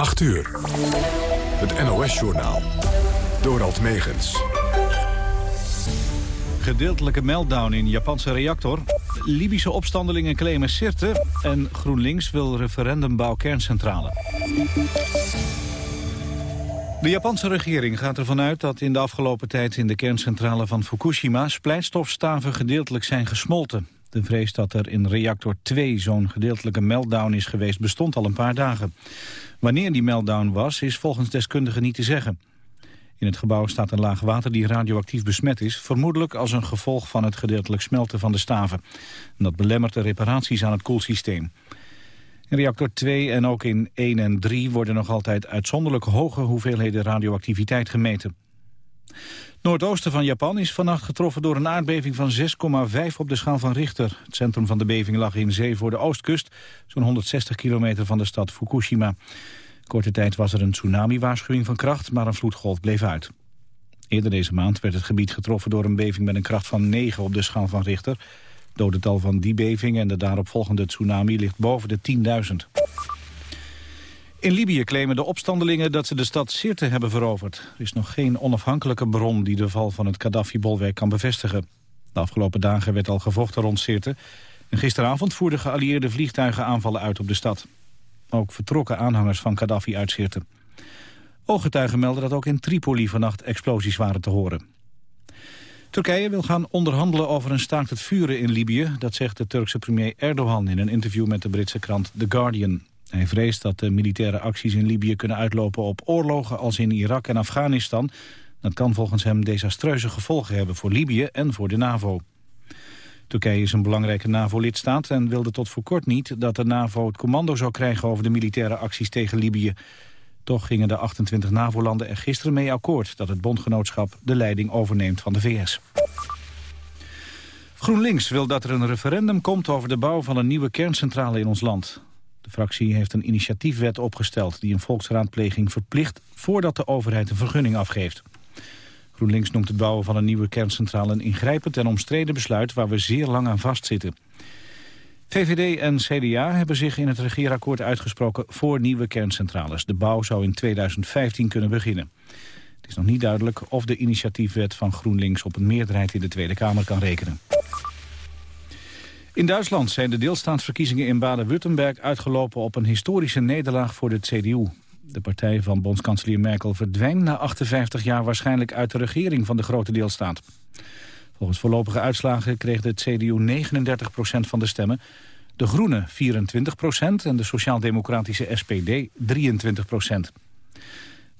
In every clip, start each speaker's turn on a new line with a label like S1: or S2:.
S1: 8 uur. Het NOS-journaal. Dorald Megens.
S2: Gedeeltelijke meltdown in Japanse reactor. Libische opstandelingen claimen Sirte. En GroenLinks wil referendumbouw kerncentrale. De Japanse regering gaat ervan uit dat in de afgelopen tijd in de kerncentrale van Fukushima splijtstofstaven gedeeltelijk zijn gesmolten. De vrees dat er in reactor 2 zo'n gedeeltelijke meltdown is geweest bestond al een paar dagen. Wanneer die meltdown was is volgens deskundigen niet te zeggen. In het gebouw staat een laag water die radioactief besmet is... vermoedelijk als een gevolg van het gedeeltelijk smelten van de staven. En dat belemmert de reparaties aan het koelsysteem. In reactor 2 en ook in 1 en 3 worden nog altijd uitzonderlijk hoge hoeveelheden radioactiviteit gemeten. Noordoosten van Japan is vannacht getroffen door een aardbeving van 6,5 op de schaal van Richter. Het centrum van de beving lag in zee voor de oostkust, zo'n 160 kilometer van de stad Fukushima. Korte tijd was er een tsunami-waarschuwing van kracht, maar een vloedgolf bleef uit. Eerder deze maand werd het gebied getroffen door een beving met een kracht van 9 op de schaal van Richter. Het dodental van die beving en de daaropvolgende tsunami ligt boven de 10.000. In Libië claimen de opstandelingen dat ze de stad Sirte hebben veroverd. Er is nog geen onafhankelijke bron die de val van het Gaddafi-bolwerk kan bevestigen. De afgelopen dagen werd al gevochten rond Sirte. En gisteravond voerden geallieerde vliegtuigen aanvallen uit op de stad. Ook vertrokken aanhangers van Gaddafi uit Sirte. Ooggetuigen melden dat ook in Tripoli vannacht explosies waren te horen. Turkije wil gaan onderhandelen over een staakt het vuren in Libië. Dat zegt de Turkse premier Erdogan in een interview met de Britse krant The Guardian. Hij vreest dat de militaire acties in Libië kunnen uitlopen op oorlogen als in Irak en Afghanistan. Dat kan volgens hem desastreuze gevolgen hebben voor Libië en voor de NAVO. Turkije is een belangrijke NAVO-lidstaat en wilde tot voor kort niet dat de NAVO het commando zou krijgen over de militaire acties tegen Libië. Toch gingen de 28 NAVO-landen er gisteren mee akkoord dat het bondgenootschap de leiding overneemt van de VS. GroenLinks wil dat er een referendum komt over de bouw van een nieuwe kerncentrale in ons land. De fractie heeft een initiatiefwet opgesteld die een volksraadpleging verplicht voordat de overheid een vergunning afgeeft. GroenLinks noemt het bouwen van een nieuwe kerncentrale een ingrijpend en omstreden besluit waar we zeer lang aan vastzitten. VVD en CDA hebben zich in het regeerakkoord uitgesproken voor nieuwe kerncentrales. De bouw zou in 2015 kunnen beginnen. Het is nog niet duidelijk of de initiatiefwet van GroenLinks op een meerderheid in de Tweede Kamer kan rekenen. In Duitsland zijn de deelstaatsverkiezingen in Baden-Württemberg uitgelopen op een historische nederlaag voor de CDU. De partij van bondskanselier Merkel verdwijnt na 58 jaar waarschijnlijk uit de regering van de grote deelstaat. Volgens voorlopige uitslagen kreeg de CDU 39% van de stemmen, de Groenen 24% en de sociaal-democratische SPD 23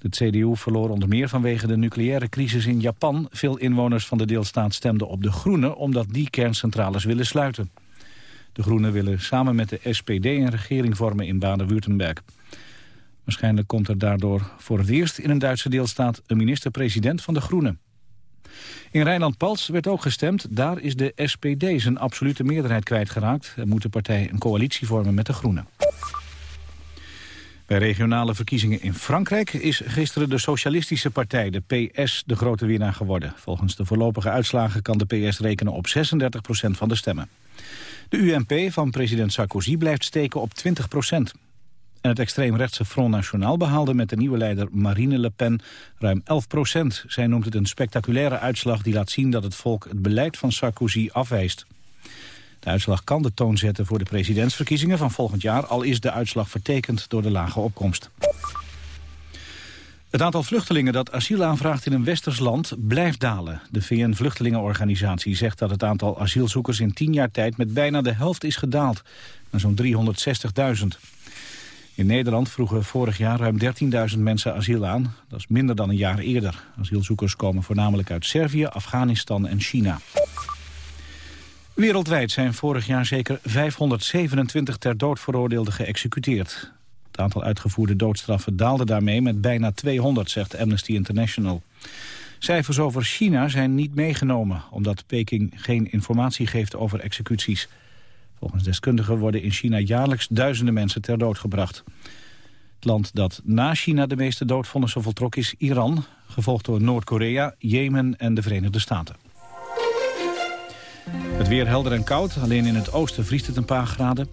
S2: De CDU verloor onder meer vanwege de nucleaire crisis in Japan. Veel inwoners van de deelstaat stemden op de Groenen omdat die kerncentrales willen sluiten. De Groenen willen samen met de SPD een regering vormen in Baden-Württemberg. Waarschijnlijk komt er daardoor voor het eerst in een Duitse deelstaat een minister-president van de Groenen. In Rijnland-Pals werd ook gestemd. Daar is de SPD zijn absolute meerderheid kwijtgeraakt. En moet de partij een coalitie vormen met de Groenen. Bij regionale verkiezingen in Frankrijk is gisteren de Socialistische Partij, de PS, de grote winnaar geworden. Volgens de voorlopige uitslagen kan de PS rekenen op 36% van de stemmen. De UMP van president Sarkozy blijft steken op 20% en het extreemrechtse Front National behaalde met de nieuwe leider Marine Le Pen ruim 11 procent. Zij noemt het een spectaculaire uitslag die laat zien dat het volk het beleid van Sarkozy afwijst. De uitslag kan de toon zetten voor de presidentsverkiezingen van volgend jaar... al is de uitslag vertekend door de lage opkomst. Het aantal vluchtelingen dat asiel aanvraagt in een westers land blijft dalen. De VN-vluchtelingenorganisatie zegt dat het aantal asielzoekers in tien jaar tijd met bijna de helft is gedaald, naar zo'n 360.000. In Nederland vroegen vorig jaar ruim 13.000 mensen asiel aan. Dat is minder dan een jaar eerder. Asielzoekers komen voornamelijk uit Servië, Afghanistan en China. Wereldwijd zijn vorig jaar zeker 527 ter dood veroordeelden geëxecuteerd. Het aantal uitgevoerde doodstraffen daalde daarmee met bijna 200, zegt Amnesty International. Cijfers over China zijn niet meegenomen, omdat Peking geen informatie geeft over executies. Volgens deskundigen worden in China jaarlijks duizenden mensen ter dood gebracht. Het land dat na China de meeste doodvonnissen voltrok is Iran... gevolgd door Noord-Korea, Jemen en de Verenigde Staten. Het weer helder en koud, alleen in het oosten vriest het een paar graden.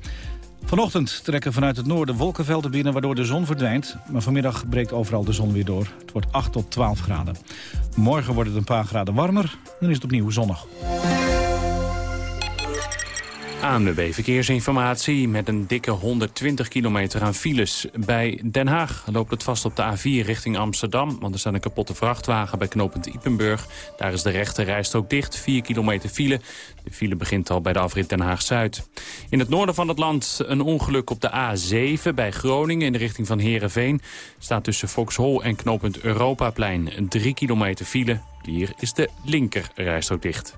S2: Vanochtend trekken vanuit het noorden wolkenvelden binnen waardoor de zon verdwijnt. Maar vanmiddag breekt overal de zon weer door. Het wordt 8 tot 12 graden. Morgen wordt het een paar graden warmer. Dan is het opnieuw zonnig.
S3: ANWB Verkeersinformatie met een dikke 120 kilometer aan files. Bij Den Haag loopt het vast op de A4 richting Amsterdam... want er staat een kapotte vrachtwagen bij knooppunt Ipenburg. Daar is de rechte rijstrook dicht, 4 kilometer file. De file begint al bij de afrit Den Haag-Zuid. In het noorden van het land een ongeluk op de A7 bij Groningen... in de richting van Heerenveen. Staat tussen Vauxhall en knooppunt Europaplein 3 kilometer file. Hier is de linker rijstrook dicht.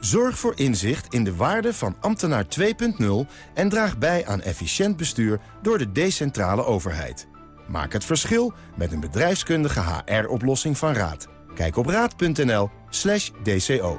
S4: Zorg voor inzicht in de waarde van ambtenaar 2.0 en draag bij aan efficiënt bestuur door de decentrale overheid. Maak het verschil met een bedrijfskundige HR-oplossing van Raad. Kijk op raad.nl dco.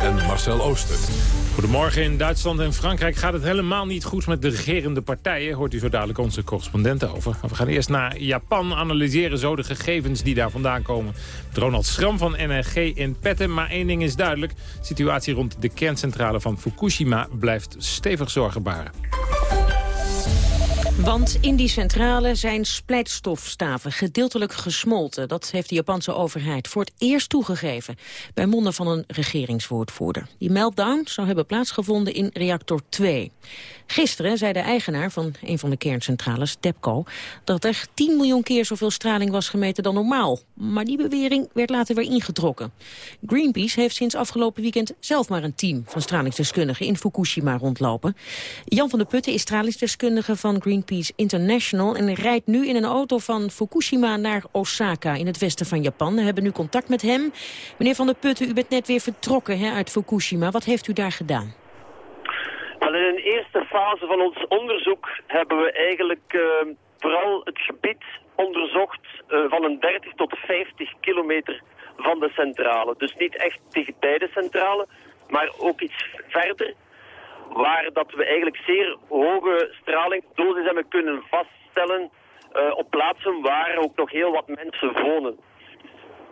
S1: en Marcel Ooster.
S5: Goedemorgen. In Duitsland en Frankrijk gaat het helemaal niet goed met de regerende partijen. Hoort u zo dadelijk onze correspondenten over. We gaan eerst naar Japan, analyseren zo de gegevens die daar vandaan komen. Ronald Schram van NRG in petten. Maar één ding is duidelijk. De situatie rond de kerncentrale van Fukushima blijft stevig zorgen baren.
S6: Want in die centrale zijn splijtstofstaven gedeeltelijk gesmolten. Dat heeft de Japanse overheid voor het eerst toegegeven... bij monden van een regeringswoordvoerder. Die meltdown zou hebben plaatsgevonden in reactor 2. Gisteren zei de eigenaar van een van de kerncentrales, TEPCO... dat er 10 miljoen keer zoveel straling was gemeten dan normaal. Maar die bewering werd later weer ingetrokken. Greenpeace heeft sinds afgelopen weekend zelf maar een team... van stralingsdeskundigen in Fukushima rondlopen. Jan van der Putten is stralingsdeskundige van Greenpeace International... en rijdt nu in een auto van Fukushima naar Osaka in het westen van Japan. We hebben nu contact met hem. Meneer van der Putten, u bent net weer vertrokken hè, uit Fukushima. Wat heeft u daar gedaan?
S7: Wel, in een eerste fase van ons onderzoek hebben we eigenlijk uh, vooral het gebied onderzocht uh, van een 30 tot 50 kilometer van de centrale. Dus niet echt dichtbij de centrale, maar ook iets verder. Waar dat we eigenlijk zeer hoge stralingsdosis hebben kunnen vaststellen uh, op plaatsen waar ook nog heel wat mensen wonen.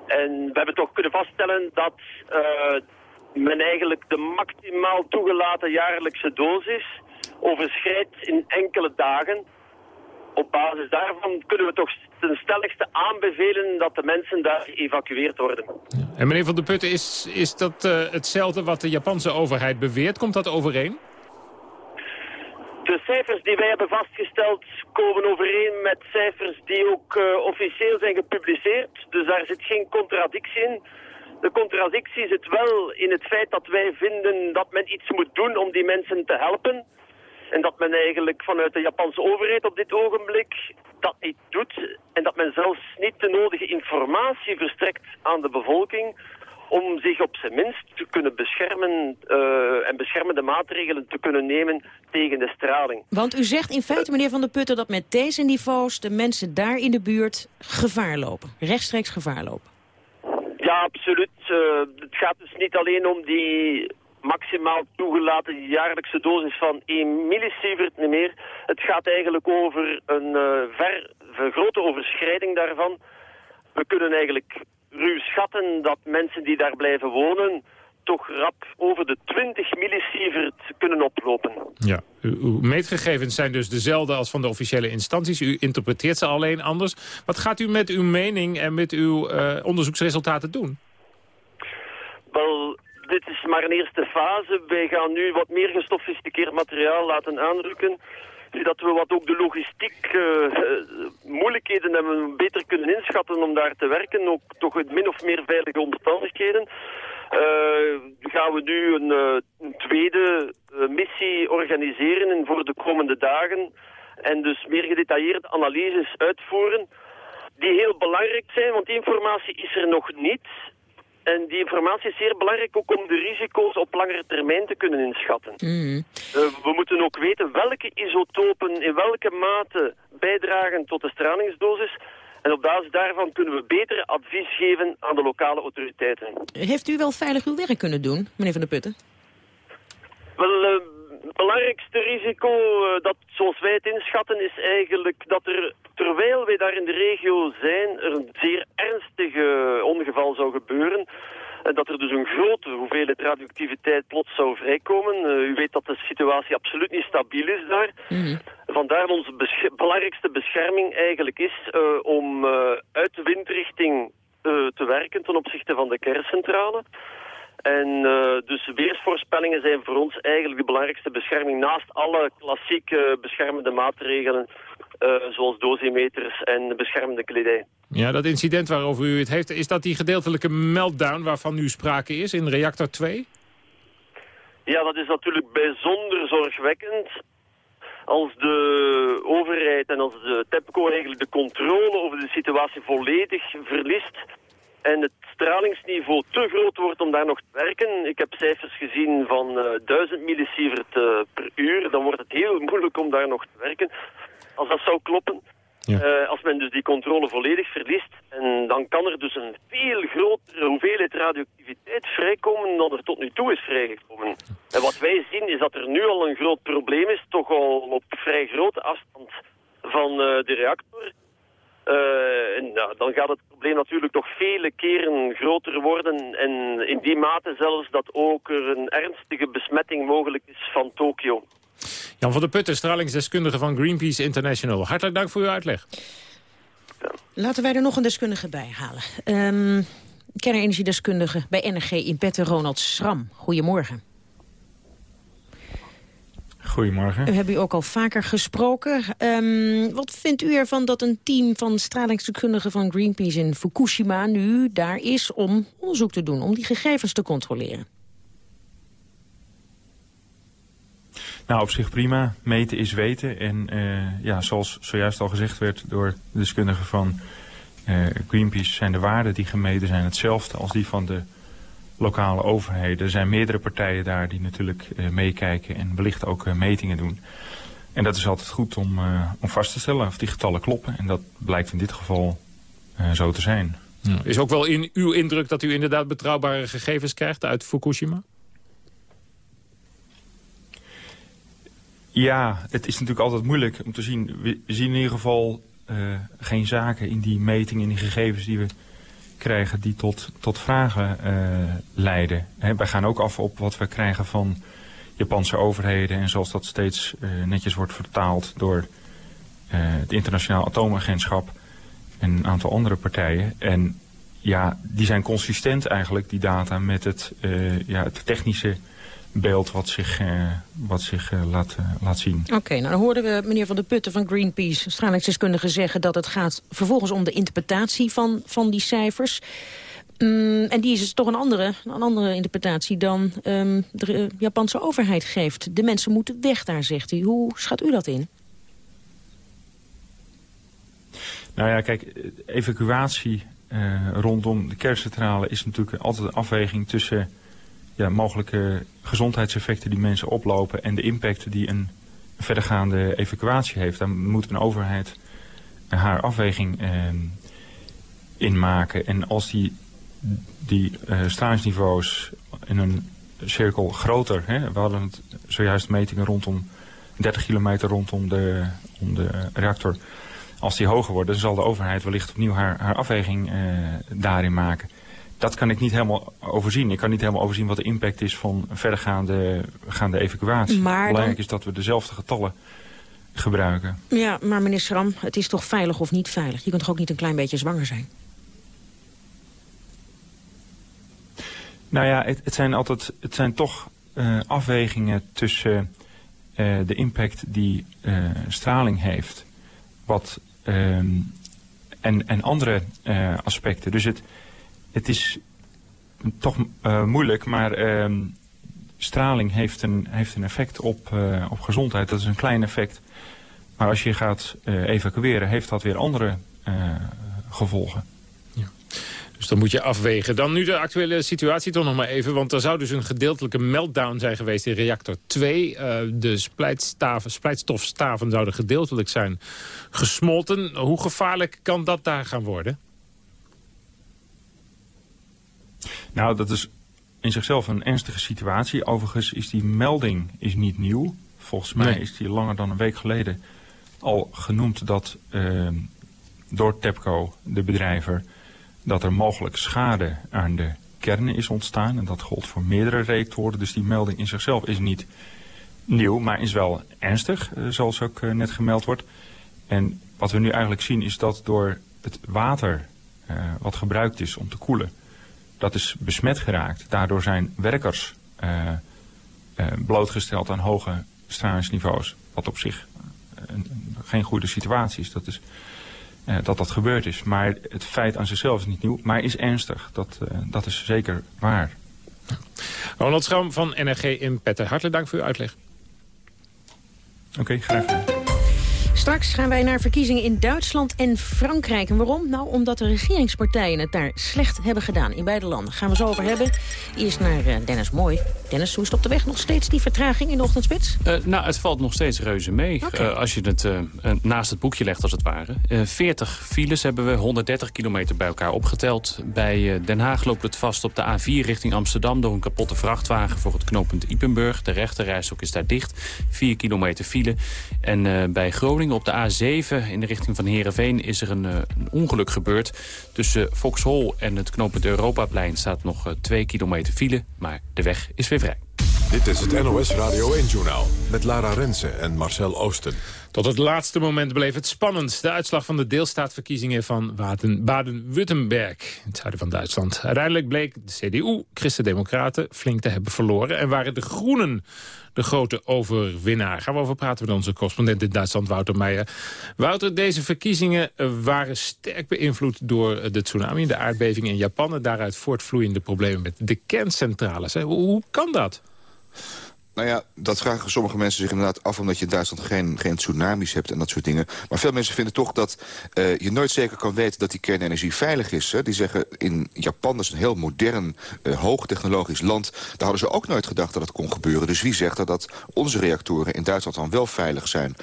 S7: En we hebben toch kunnen vaststellen dat men eigenlijk de maximaal toegelaten jaarlijkse dosis overschrijdt in enkele dagen. Op basis daarvan kunnen we toch ten stelligste aanbevelen dat de mensen daar geëvacueerd worden.
S5: En meneer Van der Putten, is, is dat uh, hetzelfde wat de Japanse overheid beweert? Komt dat overeen?
S7: De cijfers die wij hebben vastgesteld komen overeen met cijfers die ook uh, officieel zijn gepubliceerd. Dus daar zit geen contradictie in. De contradictie zit wel in het feit dat wij vinden dat men iets moet doen om die mensen te helpen. En dat men eigenlijk vanuit de Japanse overheid op dit ogenblik dat niet doet. En dat men zelfs niet de nodige informatie verstrekt aan de bevolking om zich op zijn minst te kunnen beschermen uh, en beschermende maatregelen te kunnen nemen tegen de straling.
S6: Want u zegt in feite, meneer Van der Putten, dat met deze niveaus de mensen daar in de buurt gevaar lopen, rechtstreeks gevaar lopen.
S7: Ja, absoluut. Uh, het gaat dus niet alleen om die maximaal toegelaten jaarlijkse dosis van 1 millisievert meer. Het gaat eigenlijk over een uh, ver, grote overschrijding daarvan. We kunnen eigenlijk ruw schatten dat mensen die daar blijven wonen toch rap over de 20 millisievert kunnen oplopen.
S5: Ja, uw meetgegevens zijn dus dezelfde als van de officiële instanties. U interpreteert ze alleen anders. Wat gaat u met uw mening en met uw uh, onderzoeksresultaten doen?
S7: Wel, dit is maar een eerste fase. Wij gaan nu wat meer gestofisticeerd materiaal laten aanrukken dat we wat ook de logistiek uh, moeilijkheden hebben beter kunnen inschatten om daar te werken. Ook toch in min of meer veilige omstandigheden. Uh, gaan we nu een, een tweede missie organiseren voor de komende dagen. En dus meer gedetailleerde analyses uitvoeren die heel belangrijk zijn, want die informatie is er nog niet. En die informatie is zeer belangrijk ook om de risico's op langere termijn te kunnen inschatten. Mm. Uh, we moeten ook weten welke isotopen in welke mate bijdragen tot de stralingsdosis. En op basis daarvan kunnen we beter advies geven aan de lokale autoriteiten.
S6: Heeft u wel veilig uw werk kunnen doen, meneer Van der Putten?
S7: Wel, uh, het belangrijkste risico, uh, dat, zoals wij het inschatten, is eigenlijk dat er, terwijl wij daar in de regio zijn, er een zeer ernstige ongeval zou gebeuren. En dat er dus een grote hoeveelheid radioactiviteit plots zou vrijkomen. Uh, u weet dat de situatie absoluut niet stabiel is daar. Mm Vandaar onze belangrijkste bescherming eigenlijk is uh, om uit de windrichting te werken ten opzichte van de kerncentrale. En uh, dus weersvoorspellingen zijn voor ons eigenlijk de belangrijkste bescherming naast alle klassieke beschermende maatregelen uh, zoals dosimeters en beschermende kledij.
S5: Ja, dat incident waarover u het heeft, is dat die gedeeltelijke meltdown waarvan nu sprake is in reactor 2?
S7: Ja, dat is natuurlijk bijzonder zorgwekkend als de overheid en als de TEPCO eigenlijk de controle over de situatie volledig verliest en het stralingsniveau te groot wordt om daar nog te werken. Ik heb cijfers gezien van uh, 1000 millisievert uh, per uur. Dan wordt het heel moeilijk om daar nog te werken. Als dat zou kloppen. Ja. Uh, als men dus die controle volledig verliest. En dan kan er dus een veel grotere hoeveelheid radioactiviteit vrijkomen dan er tot nu toe is vrijgekomen. En wat wij zien is dat er nu al een groot probleem is, toch al op vrij grote afstand van uh, de reactor. En, nou, dan gaat het probleem natuurlijk toch vele keren groter worden. En in die mate zelfs dat ook er een ernstige besmetting mogelijk is van Tokio.
S5: Jan van der Putten, stralingsdeskundige van Greenpeace International. Hartelijk dank voor uw uitleg.
S6: Ja. Laten wij er nog een deskundige bij halen. Um, kernenergiedeskundige bij NRG in Petten, Ronald Schram. Goedemorgen.
S8: Goedemorgen.
S6: We hebben u ook al vaker gesproken. Um, wat vindt u ervan dat een team van stralingsdeskundigen van Greenpeace in Fukushima nu daar is om onderzoek te doen, om die gegevens te controleren?
S8: Nou, op zich prima. Meten is weten. En uh, ja, zoals zojuist al gezegd werd door de deskundigen van uh, Greenpeace... zijn de waarden die gemeten zijn hetzelfde als die van de lokale overheden. Er zijn meerdere partijen daar die natuurlijk uh, meekijken en wellicht ook uh, metingen doen. En dat is altijd goed om, uh, om vast te stellen of die getallen kloppen. En dat blijkt in dit geval zo te zijn.
S5: Ja. Is ook wel in uw indruk dat u inderdaad betrouwbare gegevens krijgt uit Fukushima?
S8: Ja, het is natuurlijk altijd moeilijk om te zien. We zien in ieder geval geen zaken in die metingen, in die gegevens die we krijgen die tot, tot vragen uh, leiden. He, wij gaan ook af op wat we krijgen van Japanse overheden... en zoals dat steeds uh, netjes wordt vertaald door uh, het Internationaal Atoomagentschap... en een aantal andere partijen. En ja, die zijn consistent eigenlijk, die data, met het, ja, het technische beeld wat zich, uh, wat zich uh, laat, uh, laat zien.
S6: Oké, nou dan hoorden we meneer Van der Putten van Greenpeace... stralingsdeskundige zeggen dat het gaat vervolgens om de interpretatie van, van die cijfers. Mm, en die is dus toch een andere, een andere interpretatie dan um, de uh, Japanse overheid geeft. De mensen moeten weg daar, zegt hij. Hoe schat u dat in?
S8: Nou ja, kijk, evacuatie uh, rondom de kerncentrale is natuurlijk altijd een afweging tussen ja, mogelijke gezondheidseffecten die mensen oplopen en de impact die een verdergaande evacuatie heeft. Daar moet een overheid haar afweging uh, in maken. En als die, die uh, stralingsniveaus in een cirkel groter, hè, we hadden het zojuist metingen rondom 30 kilometer rondom de, om de reactor, als die hoger worden, dan zal de overheid wellicht opnieuw haar, haar afweging uh, daarin maken. Dat kan ik niet helemaal overzien. Ik kan niet helemaal overzien wat de impact is van verdergaande gaande evacuatie. Maar Belangrijk dan... is dat we dezelfde getallen gebruiken.
S6: Ja, maar meneer Schram, het is toch veilig of niet veilig? Je kunt toch ook niet een klein beetje zwanger zijn?
S8: Nou ja, het, het zijn altijd, het zijn toch uh, afwegingen tussen uh, de impact die uh, straling heeft. Wat Um, en, en andere aspecten. Dus het, het is toch uh, moeilijk, maar uh, straling heeft een, heeft een effect op, uh, op gezondheid. Dat is een klein effect. Maar als je gaat evacueren, heeft dat weer andere gevolgen.
S5: Dus dan moet je afwegen. Dan nu de actuele situatie toch nog maar even. Want er zou dus een gedeeltelijke meltdown zijn geweest in reactor 2. Uh, de splijtstofstaven zouden gedeeltelijk zijn gesmolten. Hoe gevaarlijk kan dat daar gaan worden?
S8: Nou, dat is in zichzelf een ernstige situatie. Overigens is die melding is niet nieuw. Volgens mij nee. is die langer dan een week geleden al genoemd dat uh, door TEPCO, de bedrijver dat er mogelijk schade aan de kernen is ontstaan. En dat gold voor meerdere reactoren. Dus die melding in zichzelf is niet nieuw, maar is wel ernstig, uh, zoals ook uh, net gemeld wordt. En wat we nu eigenlijk zien is dat door het water uh, wat gebruikt is om te koelen, dat is besmet geraakt. Daardoor zijn werkers blootgesteld aan hoge stralingsniveaus. Wat op zich een, geen goede situatie is. Dat is uh, dat dat gebeurd is. Maar het feit aan zichzelf is niet nieuw, maar is ernstig. Dat, dat is zeker waar.
S5: Ronald Schram van NRG in Petter. Hartelijk dank voor uw uitleg.
S8: Oké, okay, graag gedaan.
S6: Straks gaan wij naar verkiezingen in Duitsland en Frankrijk. En waarom? Nou, omdat de regeringspartijen het daar slecht hebben gedaan in beide landen. Gaan we zo over hebben. Eerst naar uh, Dennis Mooi. Dennis, hoe is het op de weg nog steeds die vertraging in de ochtendspits?
S3: Uh, nou, het valt nog steeds reuze mee. Okay. Uh, als je het naast het boekje legt, als het ware. 40 files hebben we 130 kilometer bij elkaar opgeteld. Bij Den Haag loopt het vast op de A4 richting Amsterdam... door een kapotte vrachtwagen voor het knooppunt Ipenburg. De rechterrijstok is daar dicht. 4 kilometer file. En bij Groningen op de A7 in de richting van Heerenveen is er een, een ongeluk gebeurd. Tussen Vauxhall en het knooppunt Europaplein staat nog uh, twee kilometer file. Maar de weg is weer vrij.
S1: Dit is het NOS Radio 1-journaal met Lara Rensen en Marcel Oosten.
S5: Tot het laatste moment bleef het spannend. De uitslag van de deelstaatverkiezingen van Baden-Württemberg, in het zuiden van Duitsland. Uiteindelijk bleek de CDU, Christen-Democraten, flink te hebben verloren... en waren de Groenen de grote overwinnaar. Gaan we over praten met onze correspondent in Duitsland, Wouter Meijer. Wouter, deze verkiezingen waren sterk beïnvloed door de tsunami... de aardbeving in Japan en daaruit voortvloeiende problemen met de kerncentrales. Hoe kan dat?
S9: Nou ja, dat vragen sommige mensen zich inderdaad af... omdat je in Duitsland geen, geen tsunamis hebt en dat soort dingen. Maar veel mensen vinden toch dat uh, je nooit zeker kan weten... dat die kernenergie veilig is. Hè. Die zeggen in Japan, dat is een heel modern, uh, hoogtechnologisch land... daar hadden ze ook nooit gedacht dat het kon gebeuren. Dus wie zegt dat onze reactoren in Duitsland dan wel veilig zijn?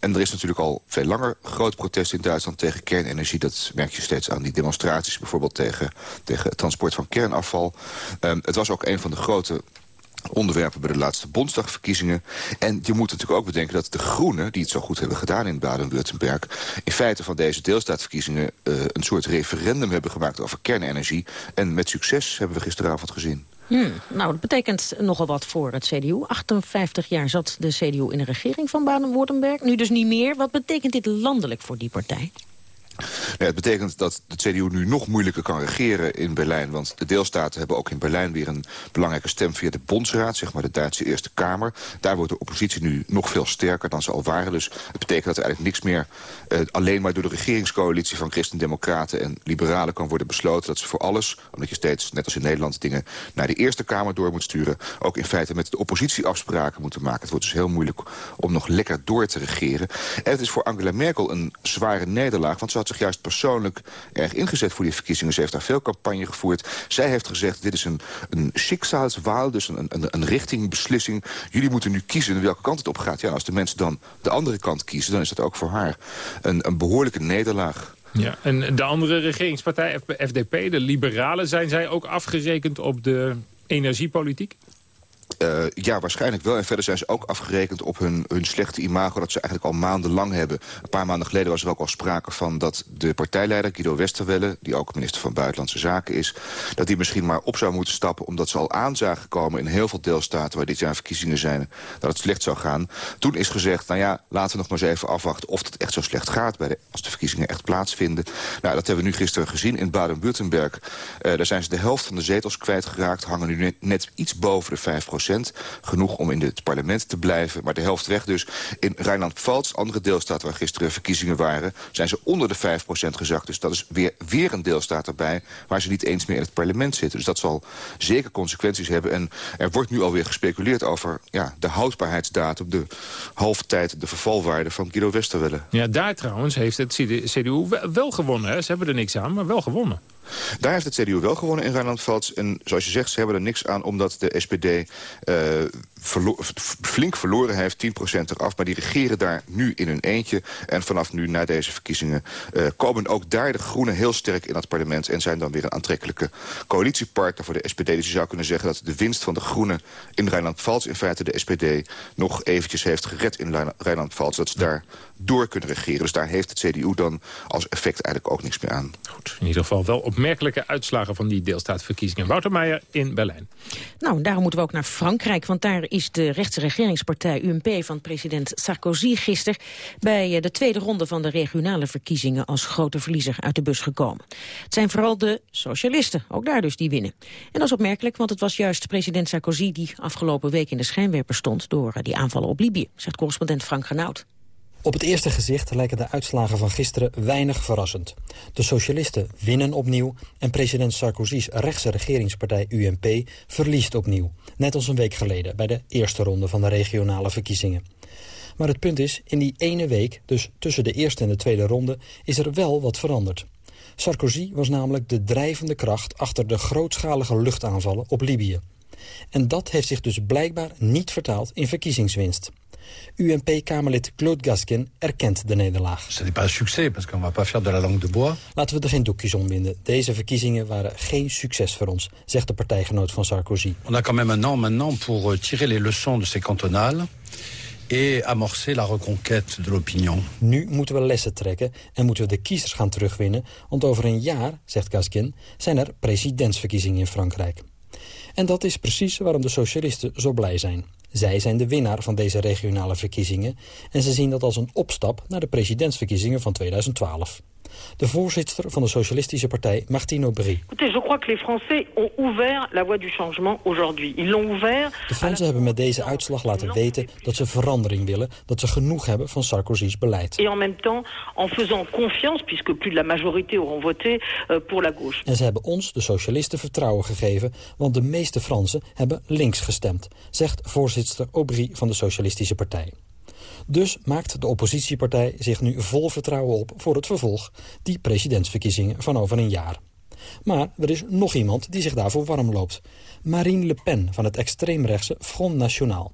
S9: En er is natuurlijk al veel langer groot protest in Duitsland tegen kernenergie. Dat merk je steeds aan die demonstraties bijvoorbeeld tegen, tegen het transport van kernafval. Um, het was ook een van de grote onderwerpen bij de laatste Bondsdagverkiezingen. En je moet natuurlijk ook bedenken dat de Groenen, die het zo goed hebben gedaan in Baden-Württemberg... in feite van deze deelstaatverkiezingen uh, een soort referendum hebben gemaakt over kernenergie. En met succes hebben we gisteravond gezien.
S6: Hmm, nou, dat betekent nogal wat voor het CDU. 58 jaar zat de CDU in de regering van Baden-Württemberg. Nu dus niet meer. Wat betekent dit landelijk voor die partij?
S9: Ja, het betekent dat de CDU nu nog moeilijker kan regeren in Berlijn. Want de deelstaten hebben ook in Berlijn weer een belangrijke stem via de Bondsraad. Zeg maar de Duitse Eerste Kamer. Daar wordt de oppositie nu nog veel sterker dan ze al waren. Dus het betekent dat er eigenlijk niks meer uh, alleen maar door de regeringscoalitie van Christen-Democraten en Liberalen kan worden besloten. Dat ze voor alles, omdat je steeds, net als in Nederland, dingen naar de Eerste Kamer door moet sturen. Ook in feite met de oppositie afspraken moeten maken. Het wordt dus heel moeilijk om nog lekker door te regeren. En het is voor Angela Merkel een zware nederlaag. Want ze had zich juist persoonlijk erg ingezet voor die verkiezingen. Ze heeft daar veel campagne gevoerd. Zij heeft gezegd, dit is een, een schicksalswaal, dus een, een, een richtingbeslissing. Jullie moeten nu kiezen welke kant het op gaat. Ja, als de mensen dan de andere kant kiezen, dan is dat ook voor haar een, een behoorlijke nederlaag.
S5: Ja, en de andere regeringspartij, FDP, de liberalen... zijn zij ook afgerekend op de energiepolitiek?
S9: Uh, ja, waarschijnlijk wel. En verder zijn ze ook afgerekend op hun, hun slechte imago... dat ze eigenlijk al maandenlang hebben. Een paar maanden geleden was er ook al sprake van dat de partijleider Guido Westerwelle... die ook minister van Buitenlandse Zaken is... dat die misschien maar op zou moeten stappen... omdat ze al aanzagen komen in heel veel deelstaten... waar dit jaar verkiezingen zijn, dat het slecht zou gaan. Toen is gezegd, nou ja, laten we nog maar eens even afwachten... of het echt zo slecht gaat bij als de verkiezingen echt plaatsvinden. Nou, dat hebben we nu gisteren gezien in Baden-Württemberg. Uh, daar zijn ze de helft van de zetels kwijtgeraakt... hangen nu net iets boven de 5 Genoeg om in het parlement te blijven, maar de helft weg dus. In Rijnland-Pfalz, andere deelstaat waar gisteren verkiezingen waren... zijn ze onder de 5% gezakt. Dus dat is weer, weer een deelstaat erbij waar ze niet eens meer in het parlement zitten. Dus dat zal zeker consequenties hebben. En er wordt nu alweer gespeculeerd over ja, de houdbaarheidsdatum... de halftijd, de vervalwaarde van Guido Westerwelle.
S5: Ja, daar trouwens heeft het CDU wel gewonnen. Hè? Ze hebben er niks aan, maar wel gewonnen.
S9: Daar heeft het CDU wel gewonnen in Rijnland-Pfalz. En zoals je zegt, ze hebben er niks aan omdat de SPD verlo flink verloren heeft, 10% eraf. Maar die regeren daar nu in hun eentje. En vanaf nu, na deze verkiezingen, uh, komen ook daar de Groenen heel sterk in het parlement. En zijn dan weer een aantrekkelijke coalitiepartner voor de SPD. Dus je zou kunnen zeggen dat de winst van de Groenen in Rijnland-Pfalz... in feite de SPD nog eventjes heeft gered in Rijnland-Pfalz. Dat ze daar door kunnen regeren. Dus daar heeft het CDU dan als effect eigenlijk ook niks meer aan.
S5: Goed, in ieder geval wel opmerkelijke uitslagen van die deelstaatverkiezingen. Wouter Meijer in Berlijn.
S6: Nou, daarom moeten we ook naar Frankrijk, want daar is de rechtse regeringspartij UMP van president Sarkozy gisteren bij eh, de tweede ronde van de regionale verkiezingen als grote verliezer uit de bus gekomen. Het zijn vooral de socialisten, ook daar dus, die winnen. En dat is opmerkelijk, want het was juist president Sarkozy die afgelopen week in de schijnwerper stond door eh, die aanvallen op Libië, zegt correspondent Frank Renaud.
S10: Op het eerste gezicht lijken de uitslagen van gisteren weinig verrassend. De socialisten winnen opnieuw en president Sarkozy's rechtse regeringspartij UMP verliest opnieuw. Net als een week geleden bij de eerste ronde van de regionale verkiezingen. Maar het punt is, in die ene week, dus tussen de eerste en de tweede ronde, is er wel wat veranderd. Sarkozy was namelijk de drijvende kracht achter de grootschalige luchtaanvallen op Libië. En dat heeft zich dus blijkbaar niet vertaald in verkiezingswinst. UMP-Kamerlid Claude Gaskin erkent de nederlaag.
S11: Ce n'est pas succès, parce qu'on va pas faire de la langue de bois.
S10: Laten we er geen doekjes om winden. Deze verkiezingen waren geen succes voor ons, zegt de partijgenoot van Sarkozy.
S11: On a quand même un an maintenant pour euh, tirer les leçons de ces cantonales et amorcer la reconquête de l'opinion.
S10: Nu moeten we lessen trekken en moeten we de kiezers gaan terugwinnen... want over een jaar, zegt Gaskin, zijn er presidentsverkiezingen in Frankrijk. En dat is precies waarom de socialisten zo blij zijn. Zij zijn de winnaar van deze regionale verkiezingen... en ze zien dat als een opstap naar de presidentsverkiezingen van 2012. De voorzitter van de Socialistische Partij, Martine Aubry. De Fransen hebben met deze uitslag laten weten dat ze verandering willen, dat ze genoeg hebben van Sarkozy's beleid.
S12: En
S10: ze hebben ons, de socialisten, vertrouwen gegeven, want de meeste Fransen hebben links gestemd, zegt voorzitter Aubry van de Socialistische Partij. Dus maakt de oppositiepartij zich nu vol vertrouwen op voor het vervolg, die presidentsverkiezingen van over een jaar. Maar er is nog iemand die zich daarvoor warm loopt. Marine Le Pen van het extreemrechtse Front National.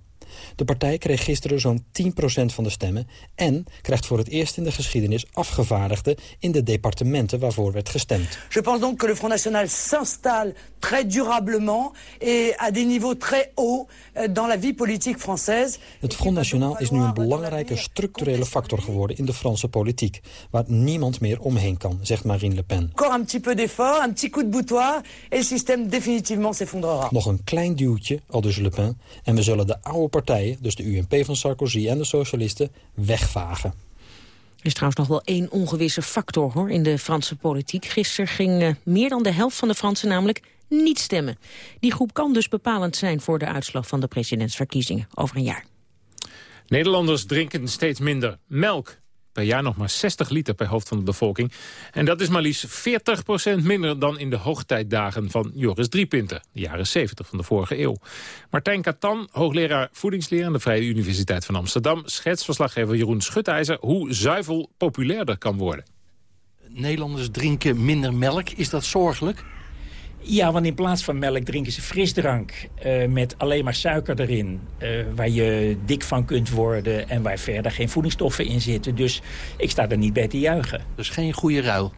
S10: De partij kreeg gisteren zo'n 10% van de stemmen... en krijgt voor het eerst in de geschiedenis afgevaardigden... in de departementen waarvoor werd gestemd.
S12: Je pense donc que le Front National s'installe très durablement... et à des niveaux très hauts euh, dans la vie politique française.
S10: Het Front National is nu een belangrijke structurele factor geworden... in de Franse politiek, waar niemand meer omheen kan, zegt Marine Le Pen.
S12: Encore un petit peu d'effort, un petit coup de boutoir... et le système définitivement s'effondrera.
S10: Nog een klein duwtje, aldus Le Pen... en we zullen de oude partijen, dus de UMP van Sarkozy en de socialisten, wegvagen.
S6: Er is trouwens nog wel één ongewisse factor hoor, in de Franse politiek. Gisteren ging uh, meer dan de helft van de Fransen namelijk niet stemmen. Die groep kan dus bepalend zijn voor de uitslag van de presidentsverkiezingen over een jaar.
S5: Nederlanders drinken steeds minder melk per jaar nog maar 60 liter per hoofd van de bevolking. En dat is maar liefst 40% minder dan in de hoogtijdagen van Joris Driepinter, de jaren 70 van de vorige eeuw. Martijn Katan, hoogleraar voedingsleer aan de Vrije Universiteit van Amsterdam, schetst verslaggever Jeroen Schutijzer hoe zuivel populairder kan worden.
S13: Nederlanders drinken minder melk, is dat zorgelijk?
S14: Ja, want in plaats van melk drinken ze frisdrank uh, met alleen maar suiker erin. Uh, waar je dik van kunt worden en waar verder geen voedingsstoffen in zitten. Dus ik sta er niet bij te juichen.
S13: Dus geen goede ruil?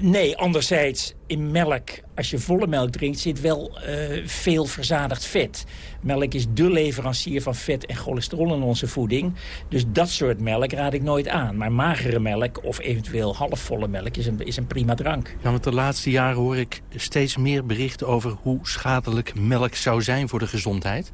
S14: Nee, anderzijds in melk, als je volle melk drinkt, zit wel uh, veel verzadigd vet. Melk is dé leverancier van vet en cholesterol in onze voeding. Dus dat soort melk raad ik nooit aan. Maar magere melk of eventueel halfvolle melk is een, is een prima drank.
S13: Ja, want de laatste jaren hoor ik steeds meer berichten over hoe schadelijk melk zou zijn voor de gezondheid.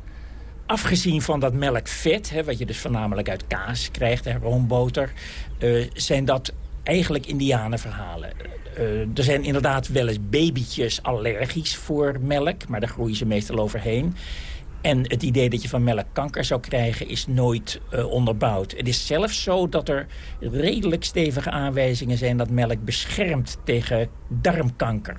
S14: Afgezien van dat melkvet, hè, wat je dus voornamelijk uit kaas krijgt en roomboter... Uh, zijn dat eigenlijk indianenverhalen. Uh, er zijn inderdaad wel eens babytjes allergisch voor melk... maar daar groeien ze meestal overheen. En het idee dat je van melk kanker zou krijgen is nooit uh, onderbouwd. Het is zelfs zo dat er redelijk stevige aanwijzingen zijn... dat melk beschermt tegen darmkanker.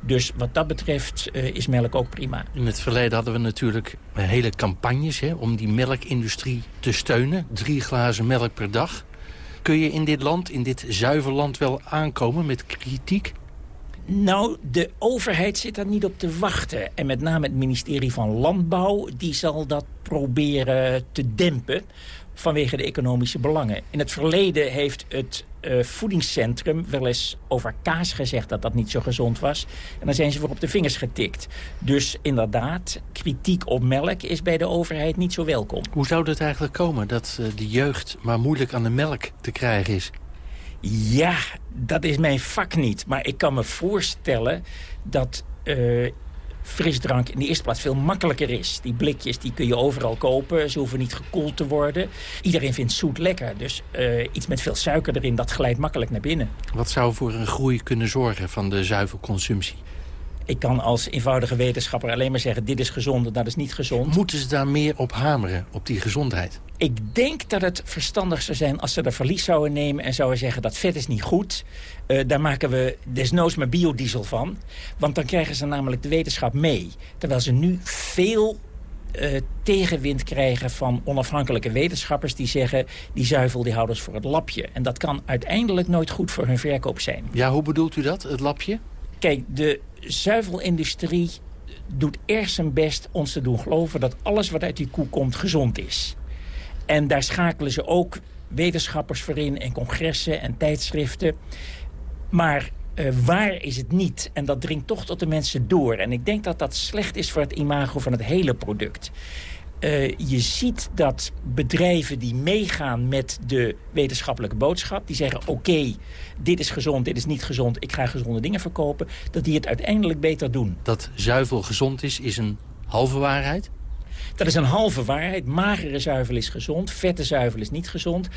S14: Dus wat dat betreft uh, is melk ook prima.
S13: In het verleden hadden we natuurlijk hele campagnes... Hè, om die melkindustrie te steunen. Drie glazen melk per dag. Kun je in dit land, in dit zuiverland wel aankomen met kritiek?
S14: Nou, de overheid zit daar niet op te wachten. En met name het ministerie van Landbouw... die zal dat proberen te dempen vanwege de economische belangen. In het verleden heeft het uh, voedingscentrum wel eens over kaas gezegd dat dat niet zo gezond was. En dan zijn ze voor op de vingers getikt. Dus inderdaad, kritiek op melk is bij de overheid niet zo welkom.
S13: Hoe zou het eigenlijk komen dat uh, de jeugd maar moeilijk aan de melk te krijgen is?
S14: Ja, dat is mijn vak niet. Maar ik kan me voorstellen dat uh, frisdrank in de eerste plaats veel makkelijker is. Die blikjes die kun je overal kopen. Ze hoeven niet gekoeld te worden. Iedereen vindt zoet lekker. Dus uh, iets met veel suiker erin, dat glijdt makkelijk naar binnen.
S13: Wat zou voor een groei kunnen zorgen van de zuivelconsumptie?
S14: Ik kan als eenvoudige wetenschapper alleen maar zeggen... dit is gezond en dat is niet gezond.
S13: Moeten ze daar meer op hameren, op die gezondheid?
S14: Ik denk dat het verstandig zou zijn als ze er verlies zouden nemen... en zouden zeggen dat vet is niet goed. Uh, daar maken we desnoods maar biodiesel van. Want dan krijgen ze namelijk de wetenschap mee. Terwijl ze nu veel uh, tegenwind krijgen van onafhankelijke wetenschappers... die zeggen, die zuivel die houden ze voor het lapje. En dat kan uiteindelijk nooit goed voor hun verkoop zijn.
S13: Ja, hoe bedoelt u dat, het lapje?
S14: Kijk, de zuivelindustrie doet erg zijn best ons te doen geloven... dat alles wat uit die koe komt gezond is. En daar schakelen ze ook wetenschappers voor in... en congressen en tijdschriften. Maar uh, waar is het niet? En dat dringt toch tot de mensen door. En ik denk dat dat slecht is voor het imago van het hele product. Uh, je ziet dat bedrijven die meegaan met de wetenschappelijke boodschap... die zeggen, oké, dit is gezond, dit is niet gezond... ik ga gezonde dingen verkopen, dat die het uiteindelijk beter doen.
S13: Dat zuivel gezond is, is een halve waarheid?
S14: Dat is een halve waarheid. Magere zuivel is gezond, vette zuivel is niet gezond.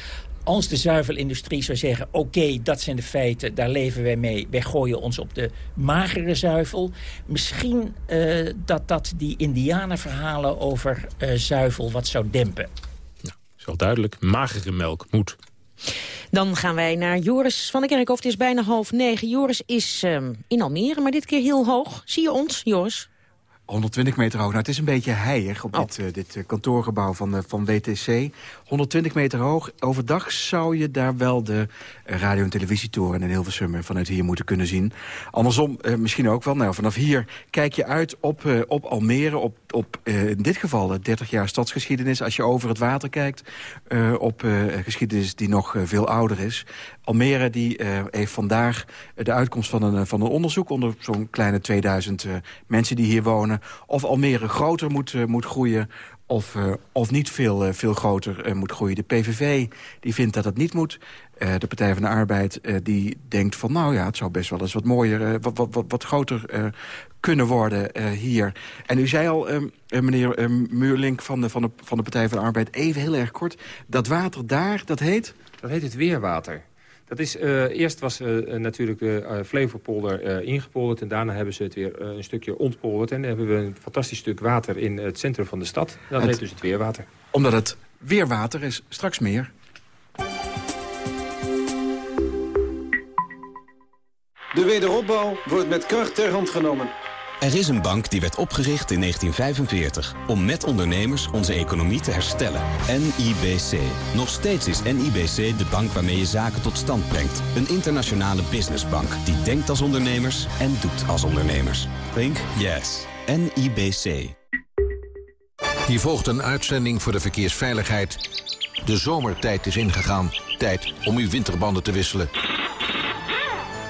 S14: Als de zuivelindustrie zou zeggen, oké, okay, dat zijn de feiten, daar leven wij mee. Wij gooien ons op de magere zuivel. Misschien uh, dat dat die indianenverhalen over uh, zuivel wat zou dempen.
S5: Nou, is wel duidelijk, magere melk moet.
S6: Dan gaan wij naar Joris van der Kerkhof. Het is bijna half negen. Joris is uh, in Almere, maar dit keer heel hoog. Zie je ons, Joris?
S15: 120 meter hoog. Nou, het is een beetje heilig op oh. dit, uh, dit kantoorgebouw van, uh, van WTC. 120 meter hoog. Overdag zou je daar wel de radio- en televisietoren in Hilversum vanuit hier moeten kunnen zien. Andersom uh, misschien ook wel. Nou, vanaf hier kijk je uit op, op Almere, op, op in dit geval 30 jaar stadsgeschiedenis. Als je over het water kijkt, op geschiedenis die nog veel ouder is. Almere die, heeft vandaag de uitkomst van een, van een onderzoek... onder zo'n kleine 2000 mensen die hier wonen of Almere groter moet, moet groeien of, uh, of niet veel, uh, veel groter uh, moet groeien. De PVV die vindt dat het niet moet. de Partij van de Arbeid die denkt van... nou ja, het zou best wel eens wat mooier, wat, wat, wat, wat groter kunnen worden hier. En u zei al, meneer Muurlink van de, van, de, van de Partij van de Arbeid... even heel erg kort, dat water daar, dat heet...
S13: Dat heet het weerwater. Dat is, uh, eerst was uh, natuurlijk de uh, Flevopolder ingepolderd... en daarna hebben ze het weer een stukje ontpolderd... en dan hebben we een fantastisch stuk water in het centrum van de stad. Dat het, heet dus het weerwater.
S15: Omdat het weerwater is, straks meer.
S16: De wederopbouw wordt met kracht ter hand genomen.
S17: Er is een bank die werd opgericht in 1945 om met ondernemers onze economie te herstellen. NIBC. Nog steeds is NIBC de bank waarmee je zaken tot stand brengt. Een internationale businessbank die denkt als ondernemers en doet als ondernemers. Think yes. NIBC.
S18: Hier volgt een uitzending voor de verkeersveiligheid. De zomertijd is ingegaan. Tijd om uw winterbanden te wisselen.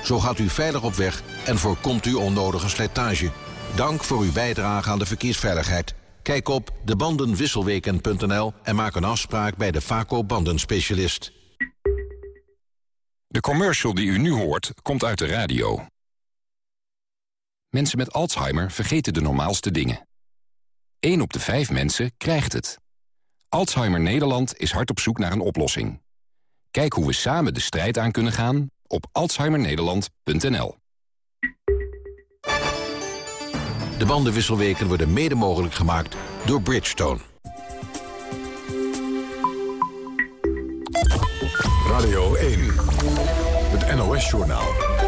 S18: Zo gaat u veilig op weg en voorkomt u onnodige slijtage. Dank voor uw bijdrage aan de verkeersveiligheid. Kijk op debandenwisselweken.nl en maak een afspraak bij de Vaco bandenspecialist.
S19: De commercial die u nu hoort, komt uit de radio. Mensen met Alzheimer vergeten de normaalste dingen. 1 op de 5 mensen krijgt het. Alzheimer Nederland is hard op zoek naar een oplossing. Kijk hoe we samen de strijd aan kunnen gaan op alzheimernederland.nl.
S18: De bandenwisselweken worden mede mogelijk gemaakt door Bridgestone. Radio 1, het NOS-journaal.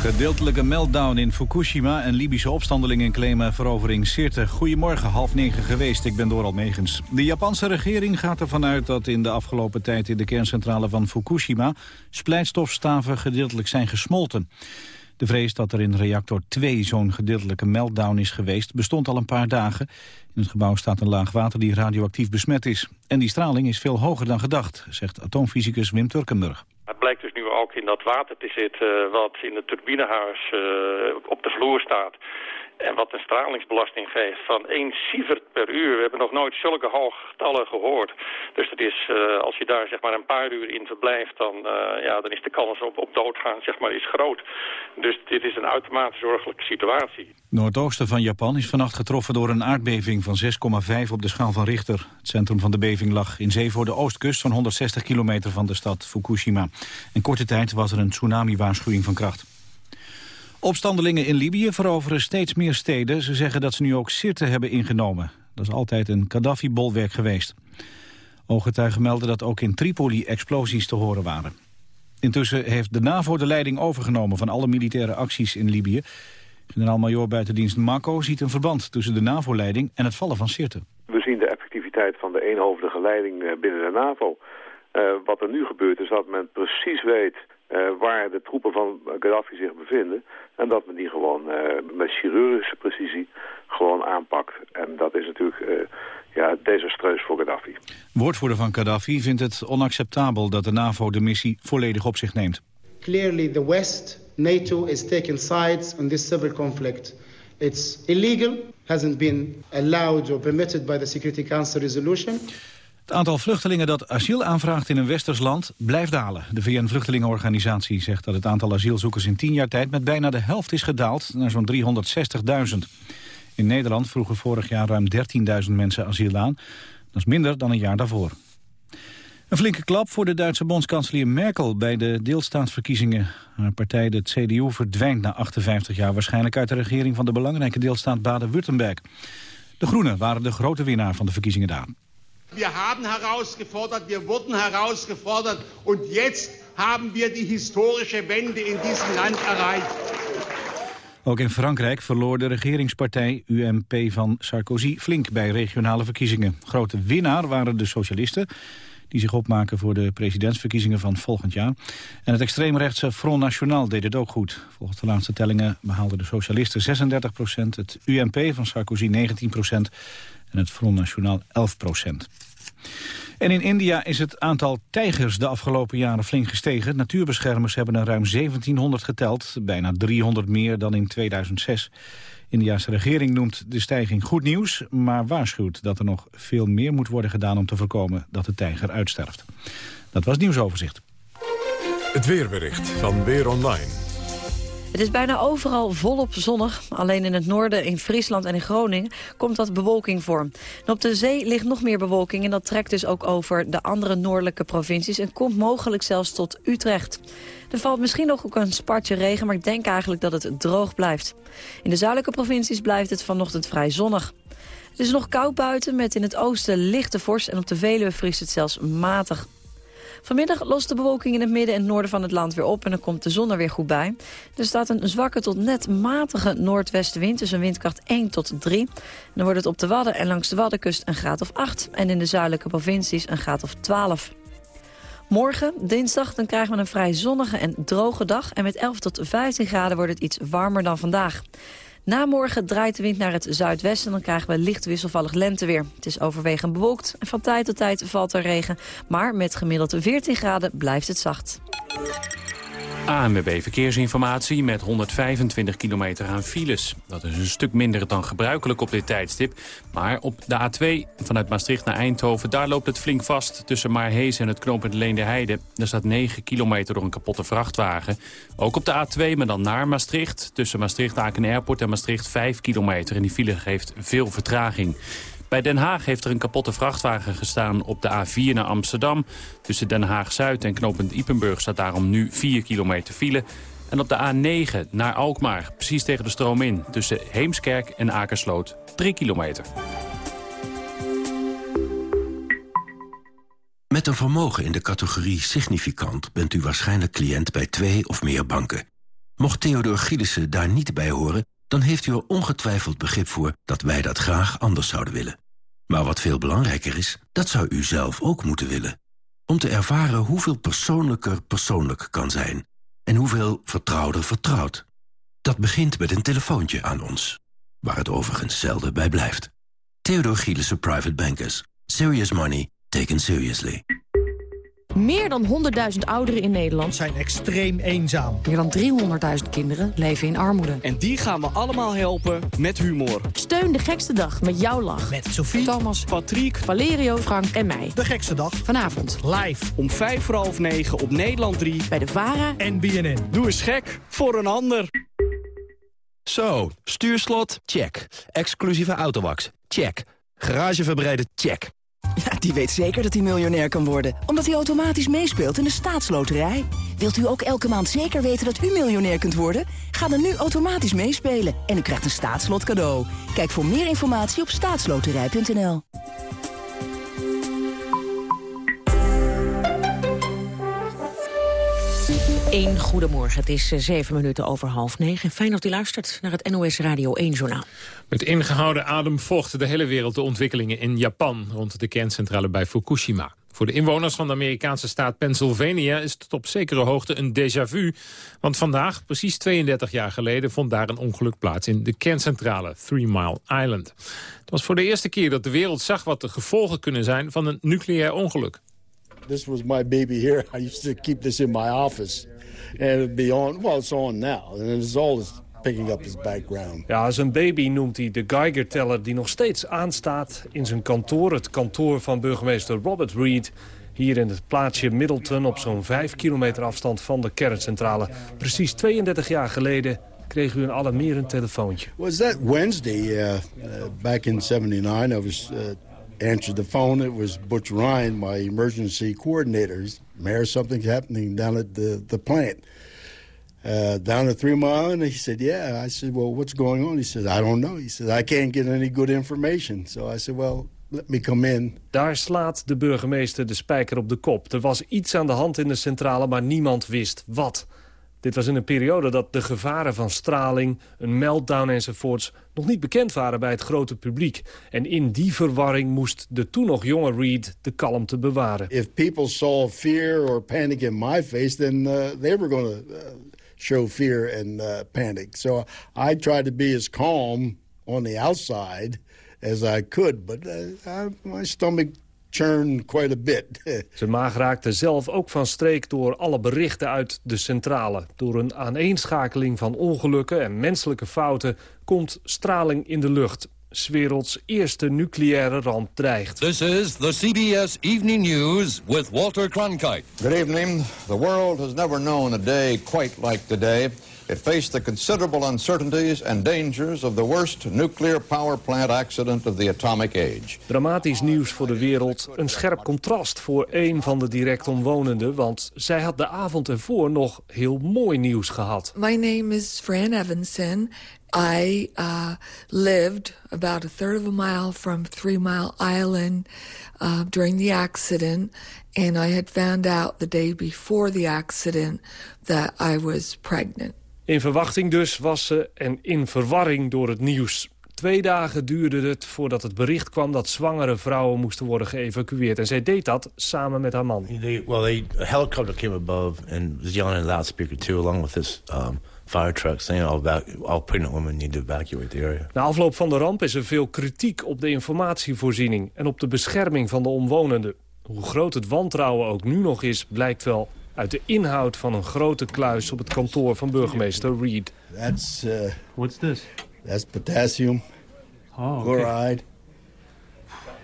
S2: Gedeeltelijke meltdown in Fukushima en Libische opstandelingen claimen verovering Sirte. Goedemorgen, half negen geweest, ik ben Doral Megens. De Japanse regering gaat ervan uit dat in de afgelopen tijd in de kerncentrale van Fukushima splijtstofstaven gedeeltelijk zijn gesmolten. De vrees dat er in reactor 2 zo'n gedeeltelijke meltdown is geweest bestond al een paar dagen. In het gebouw staat een laag water die radioactief besmet is. En die straling is veel hoger dan gedacht, zegt atoomfysicus Wim Turkenburg.
S20: Het blijkt dus nu ook in dat water te zitten wat in het turbinehuis uh, op de vloer staat. En wat een stralingsbelasting geeft van 1 sievert per uur. We hebben nog nooit zulke hoge getallen gehoord. Dus dat is, uh, als je daar zeg maar een paar uur in verblijft, dan, uh, ja, dan is de kans op, op doodgaan zeg maar, is groot. Dus dit is een uitermate zorgelijke situatie.
S2: Noordoosten van Japan is vannacht getroffen door een aardbeving van 6,5 op de schaal van Richter. Het centrum van de beving lag in zee voor de oostkust van 160 kilometer van de stad Fukushima. In korte tijd was er een tsunami-waarschuwing van kracht. Opstandelingen in Libië veroveren steeds meer steden. Ze zeggen dat ze nu ook Sirte hebben ingenomen. Dat is altijd een Gaddafi-bolwerk geweest. Ooggetuigen melden dat ook in Tripoli explosies te horen waren. Intussen heeft de NAVO de leiding overgenomen van alle militaire acties in Libië. Generaal-majoor buitendienst Mako ziet een verband tussen de NAVO-leiding en het vallen van Sirte.
S21: We zien de effectiviteit van de eenhoofdige leiding eh, binnen de NAVO. Uh, wat er nu gebeurt is dat men precies weet uh, waar de troepen van Gaddafi zich bevinden. En dat men die gewoon uh, met chirurgische precisie gewoon aanpakt. En dat is natuurlijk uh, ja, desastreus voor Gaddafi.
S2: Woordvoerder van Gaddafi vindt het onacceptabel dat de NAVO de missie volledig op zich neemt.
S22: Clearly the West, NATO is taking sides in this civil conflict. It's illegal, hasn't been allowed or permitted by the Security Council resolution.
S2: Het aantal vluchtelingen dat asiel aanvraagt in een westers land blijft dalen. De VN-vluchtelingenorganisatie zegt dat het aantal asielzoekers in tien jaar tijd met bijna de helft is gedaald naar zo'n 360.000. In Nederland vroegen vorig jaar ruim 13.000 mensen asiel aan. Dat is minder dan een jaar daarvoor. Een flinke klap voor de Duitse bondskanselier Merkel bij de deelstaatsverkiezingen. Haar partij, de CDU, verdwijnt na 58 jaar waarschijnlijk uit de regering van de belangrijke deelstaat Baden-Württemberg. De Groenen waren de grote winnaar van de verkiezingen daar.
S23: Wir haben herausgefordert, wir wurden herausgefordert und jetzt haben wir die historische Wende in diesem Land erreicht.
S2: Ook in Frankrijk verloor de regeringspartij UMP van Sarkozy flink bij regionale verkiezingen. Grote winnaar waren de socialisten, die zich opmaken voor de presidentsverkiezingen van volgend jaar. En het extreemrechtse Front National deed het ook goed. Volgens de laatste tellingen behaalden de socialisten 36 procent, het UMP van Sarkozy 19 procent en het Front National 11 procent. En in India is het aantal tijgers de afgelopen jaren flink gestegen. Natuurbeschermers hebben er ruim 1700 geteld, bijna 300 meer dan in 2006. Indiase regering noemt de stijging goed nieuws, maar waarschuwt dat er nog veel meer moet worden gedaan om te voorkomen dat de tijger uitsterft. Dat was nieuwsoverzicht.
S18: Het weerbericht van Weer Online.
S24: Het is bijna overal volop zonnig. Alleen in het noorden, in Friesland en in Groningen komt wat bewolking voor. Op de zee ligt nog meer bewolking en dat trekt dus ook over de andere noordelijke provincies... en komt mogelijk zelfs tot Utrecht. Er valt misschien nog ook een spartje regen, maar ik denk eigenlijk dat het droog blijft. In de zuidelijke provincies blijft het vanochtend vrij zonnig. Het is nog koud buiten met in het oosten lichte vorst en op de Veluwe vriest het zelfs matig. Vanmiddag lost de bewolking in het midden en noorden van het land weer op... en dan komt de zon er weer goed bij. Er staat een zwakke tot net matige noordwestenwind... dus een windkracht 1 tot 3. dan wordt het op de Wadden en langs de Waddenkust een graad of 8... en in de zuidelijke provincies een graad of 12. Morgen, dinsdag, dan krijgen we een vrij zonnige en droge dag... en met 11 tot 15 graden wordt het iets warmer dan vandaag. Na morgen draait de wind naar het zuidwesten en dan krijgen we licht wisselvallig lenteweer. Het is overwegend bewolkt en van tijd tot tijd valt er regen. Maar met gemiddeld 14 graden blijft het zacht.
S3: ANWB Verkeersinformatie met 125 kilometer aan files. Dat is een stuk minder dan gebruikelijk op dit tijdstip. Maar op de A2 vanuit Maastricht naar Eindhoven... daar loopt het flink vast tussen Maarhees en het knooppunt Leende-Heide. Er staat 9 kilometer door een kapotte vrachtwagen. Ook op de A2, maar dan naar Maastricht. Tussen Maastricht-Aken Airport en Maastricht 5 kilometer. En die file geeft veel vertraging. Bij Den Haag heeft er een kapotte vrachtwagen gestaan op de A4 naar Amsterdam. Tussen Den Haag-Zuid en knooppunt Ipenburg staat daarom nu 4 kilometer file. En op de A9 naar Alkmaar, precies tegen de stroom in... tussen Heemskerk en Akersloot, 3 kilometer.
S18: Met een vermogen in de categorie significant... bent u waarschijnlijk cliënt bij twee of meer banken. Mocht Theodor Gielissen daar niet bij horen dan heeft u er ongetwijfeld begrip voor dat wij dat graag anders zouden willen. Maar wat veel belangrijker is, dat zou u zelf ook moeten willen. Om te ervaren hoeveel persoonlijker persoonlijk kan zijn. En hoeveel vertrouwder vertrouwd. Dat begint met een telefoontje aan ons. Waar het overigens zelden bij blijft. Theodor Gielissen Private Bankers. Serious money taken seriously.
S25: Meer dan 100.000 ouderen in Nederland
S26: zijn extreem eenzaam.
S25: Meer dan 300.000 kinderen leven in armoede.
S26: En die gaan we allemaal helpen met humor.
S25: Steun de gekste dag met jouw lach.
S26: Met Sophie,
S25: Thomas,
S26: Patrick,
S25: Valerio, Frank en mij.
S26: De gekste dag.
S25: Vanavond.
S26: Live. Om vijf voor half negen op Nederland 3.
S25: Bij de VARA.
S26: En BNN. Doe eens gek voor een ander.
S27: Zo, stuurslot? Check. Exclusieve autowax? Check. Garageverbreiden? Check.
S28: Ja, die weet zeker dat hij miljonair kan worden. Omdat hij automatisch meespeelt in de staatsloterij. Wilt u ook elke maand zeker weten dat u miljonair kunt worden? Ga dan nu automatisch meespelen en u krijgt een staatslot cadeau. Kijk voor meer informatie op staatsloterij.nl.
S6: Een goedemorgen, het is eh, zeven minuten over half negen. Fijn dat u luistert naar het NOS Radio 1-journaal.
S5: Met ingehouden adem volgt de hele wereld de ontwikkelingen in Japan... rond de kerncentrale bij Fukushima. Voor de inwoners van de Amerikaanse staat Pennsylvania is het op zekere hoogte een déjà vu. Want vandaag, precies 32 jaar geleden, vond daar een ongeluk plaats in de kerncentrale Three Mile Island. Het was voor de eerste keer dat de wereld zag wat de gevolgen kunnen zijn van een nucleair ongeluk.
S29: This was my baby here. I used to keep this in my office. And it'd be on, well it's on now. And it's always picking up his background.
S30: Ja, zijn baby noemt hij de Geiger-teller die nog steeds aanstaat in zijn kantoor. Het kantoor van burgemeester Robert Reed. Hier in het plaatsje Middleton op zo'n 5 kilometer afstand van de kerncentrale. Precies 32 jaar geleden kreeg u een alarmerend telefoontje.
S29: Was that Wednesday uh, uh, back in 79? I was uh, answered the phone. It was Butch Ryan, my emergency coordinator. Mayor, something's happening down at the, the plant. Uh, down at Three Mile, and he said, yeah. I said, well, what's going on? He said, I don't know. He said, I can't get any good information. So I said, well, let me come in.
S30: Daar slaat de burgemeester de spijker op de kop. Er was iets aan de hand in de centrale, maar niemand wist wat. Dit was in een periode dat de gevaren van straling, een meltdown enzovoorts... nog niet bekend waren bij het grote publiek. En in die verwarring moest de toen nog jonge Reed de kalmte bewaren.
S29: If people saw fear or panic in my face, then uh, they were going to uh, show fear and uh, panic. So I tried to be as calm on the outside as I could. But uh, my stomach churn quite a bit.
S30: Zijn maag raakte zelf ook van streek door alle berichten uit de centrale. Door een aaneenschakeling van ongelukken en menselijke fouten... komt straling in de lucht. 's werelds eerste nucleaire ramp dreigt.
S31: This is the CBS Evening News with Walter Cronkite.
S32: Good evening. The world has never known a day quite like today
S33: it faced the considerable uncertainties and dangers of the worst nuclear power plant accident of the atomic age.
S30: Dramatisch nieuws voor de wereld. Een scherp contrast voor een van de direct omwonenden... want zij had de avond ervoor nog heel mooi nieuws gehad.
S34: My name is Fran Evanson. I uh, lived about a third of a mile from Three Mile Island uh, during the accident, and I had found out the day before the accident that I was pregnant.
S30: In verwachting dus was ze en in verwarring door het nieuws. Twee dagen duurde het voordat het bericht kwam dat zwangere vrouwen moesten worden geëvacueerd. En zij deed dat samen met haar man.
S35: They, well, they, a helicopter came above and was yelling in loudspeaker too, along with this um, fire truck saying all, about, all pregnant women need to evacuate the area.
S30: Na afloop van de ramp is er veel kritiek op de informatievoorziening en op de bescherming van de omwonenden. Hoe groot het wantrouwen ook nu nog is, blijkt wel uit de inhoud van een grote kluis op het kantoor van burgemeester Reed.
S29: That's uh,
S26: What's this?
S29: that's potassium
S26: Oh, okay.
S29: chloride.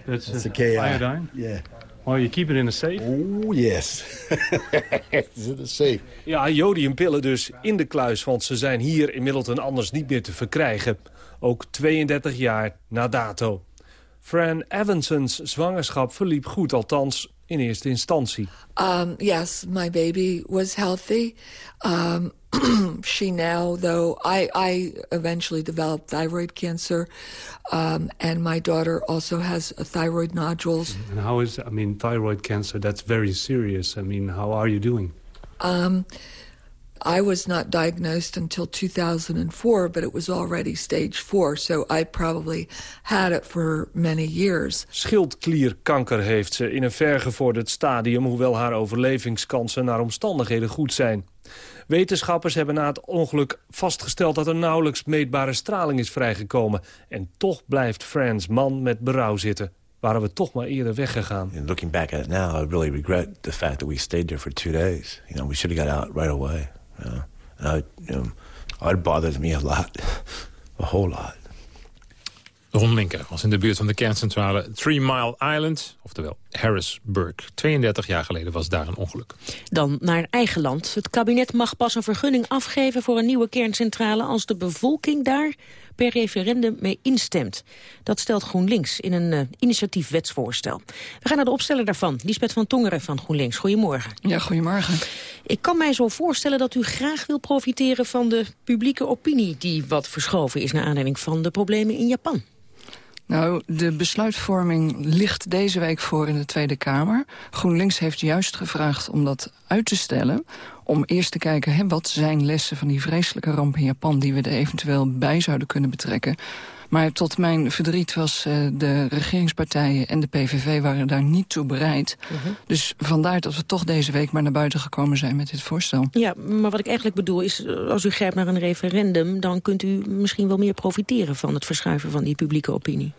S26: That's,
S29: That's a KI.
S26: iodine?
S29: Yeah.
S26: Oh, you keep it in a safe?
S29: Oh yes, it's in the safe.
S30: Ja, jodiumpillen dus in de kluis, want ze zijn hier in Middleton anders niet meer te verkrijgen. Ook 32 jaar na dato. Fran Evansons zwangerschap verliep goed, althans in eerste instantie.
S34: Um, yes, my baby was healthy. Um, she now, though, I, I eventually developed thyroid cancer, um, and my daughter also has a thyroid nodules.
S26: And how is, I mean, thyroid cancer, that's very serious. I mean, how are you doing?
S34: Um, I was not diagnosed until 2004, but it was already stage four, so I probably had it for many years.
S30: Schildklierkanker heeft ze in een vergevorderd stadium... hoewel haar overlevingskansen naar omstandigheden goed zijn. Wetenschappers hebben na het ongeluk vastgesteld... dat er nauwelijks meetbare straling is vrijgekomen. En toch blijft Frans man met berouw zitten. Waren we toch maar eerder weggegaan.
S35: And looking back at it now, I really regret the fact that we stayed there for two days. You know, we should have got out right away. And I, bothers me a lot, a whole lot.
S5: Ron Linker was in de buurt van de kerncentrale Three Mile Island, oftewel Harrisburg. 32 jaar geleden was daar een ongeluk.
S6: Dan naar eigen land. Het kabinet mag pas een vergunning afgeven voor een nieuwe kerncentrale... als de bevolking daar per referendum mee instemt. Dat stelt GroenLinks in een uh, initiatiefwetsvoorstel. We gaan naar de opsteller daarvan, Lisbeth van Tongeren van GroenLinks. Goedemorgen.
S36: Ja, goedemorgen.
S6: Ik kan mij zo voorstellen dat u graag wil profiteren van de publieke opinie... die wat verschoven is naar aanleiding van de problemen in Japan.
S36: Nou, de besluitvorming ligt deze week voor in de Tweede Kamer. GroenLinks heeft juist gevraagd om dat uit te stellen... om eerst te kijken, wat zijn lessen van die vreselijke ramp in Japan... die we er eventueel bij zouden kunnen betrekken. Maar tot mijn verdriet was uh, de regeringspartijen en de PVV waren daar niet toe bereid. Uh -huh. Dus vandaar dat we toch deze week maar naar buiten gekomen zijn met dit voorstel.
S6: Ja, maar wat ik eigenlijk bedoel is, als u grijpt naar een referendum... dan kunt u misschien wel meer profiteren van het verschuiven van die publieke opinie.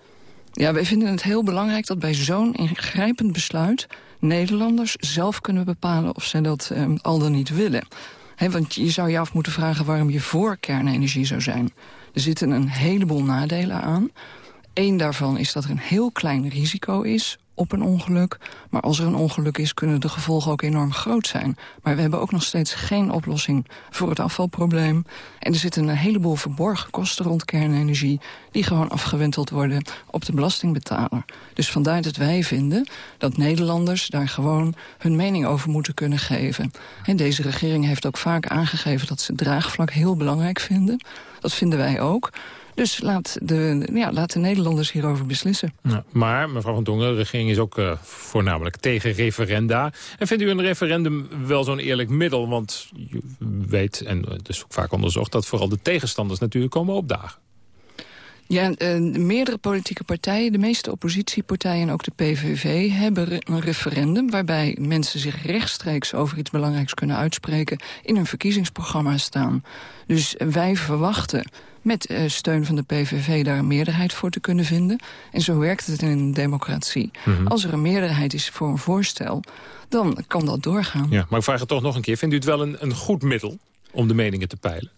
S36: Ja, wij vinden het heel belangrijk dat bij zo'n ingrijpend besluit... Nederlanders zelf kunnen bepalen of zij dat uh, al dan niet willen. He, want je zou je af moeten vragen waarom je voor kernenergie zou zijn. Er zitten een heleboel nadelen aan. Eén daarvan is dat er een heel klein risico is op een ongeluk. Maar als er een ongeluk is, kunnen de gevolgen ook enorm groot zijn. Maar we hebben ook nog steeds geen oplossing voor het afvalprobleem. En er zitten een heleboel verborgen kosten rond kernenergie... die gewoon afgewenteld worden op de belastingbetaler. Dus vandaar dat wij vinden dat Nederlanders daar gewoon hun mening over moeten kunnen geven. En deze regering heeft ook vaak aangegeven dat ze draagvlak heel belangrijk vinden. Dat vinden wij ook. Dus laat de, ja, laat de Nederlanders hierover beslissen.
S5: Ja, maar, mevrouw Van Dongen, de regering is ook uh, voornamelijk tegen referenda. En vindt u een referendum wel zo'n eerlijk middel? Want je weet, en het is ook vaak onderzocht... dat vooral de tegenstanders natuurlijk komen opdagen.
S36: Ja, uh, meerdere politieke partijen, de meeste oppositiepartijen en ook de PVV... hebben een referendum waarbij mensen zich rechtstreeks over iets belangrijks kunnen uitspreken... in hun verkiezingsprogramma staan. Dus wij verwachten met uh, steun van de PVV daar een meerderheid voor te kunnen vinden. En zo werkt het in een democratie. Mm -hmm. Als er een meerderheid is voor een voorstel, dan kan dat doorgaan.
S5: Ja, maar ik vraag het toch nog een keer. Vindt u het wel een, een goed middel om de meningen te peilen?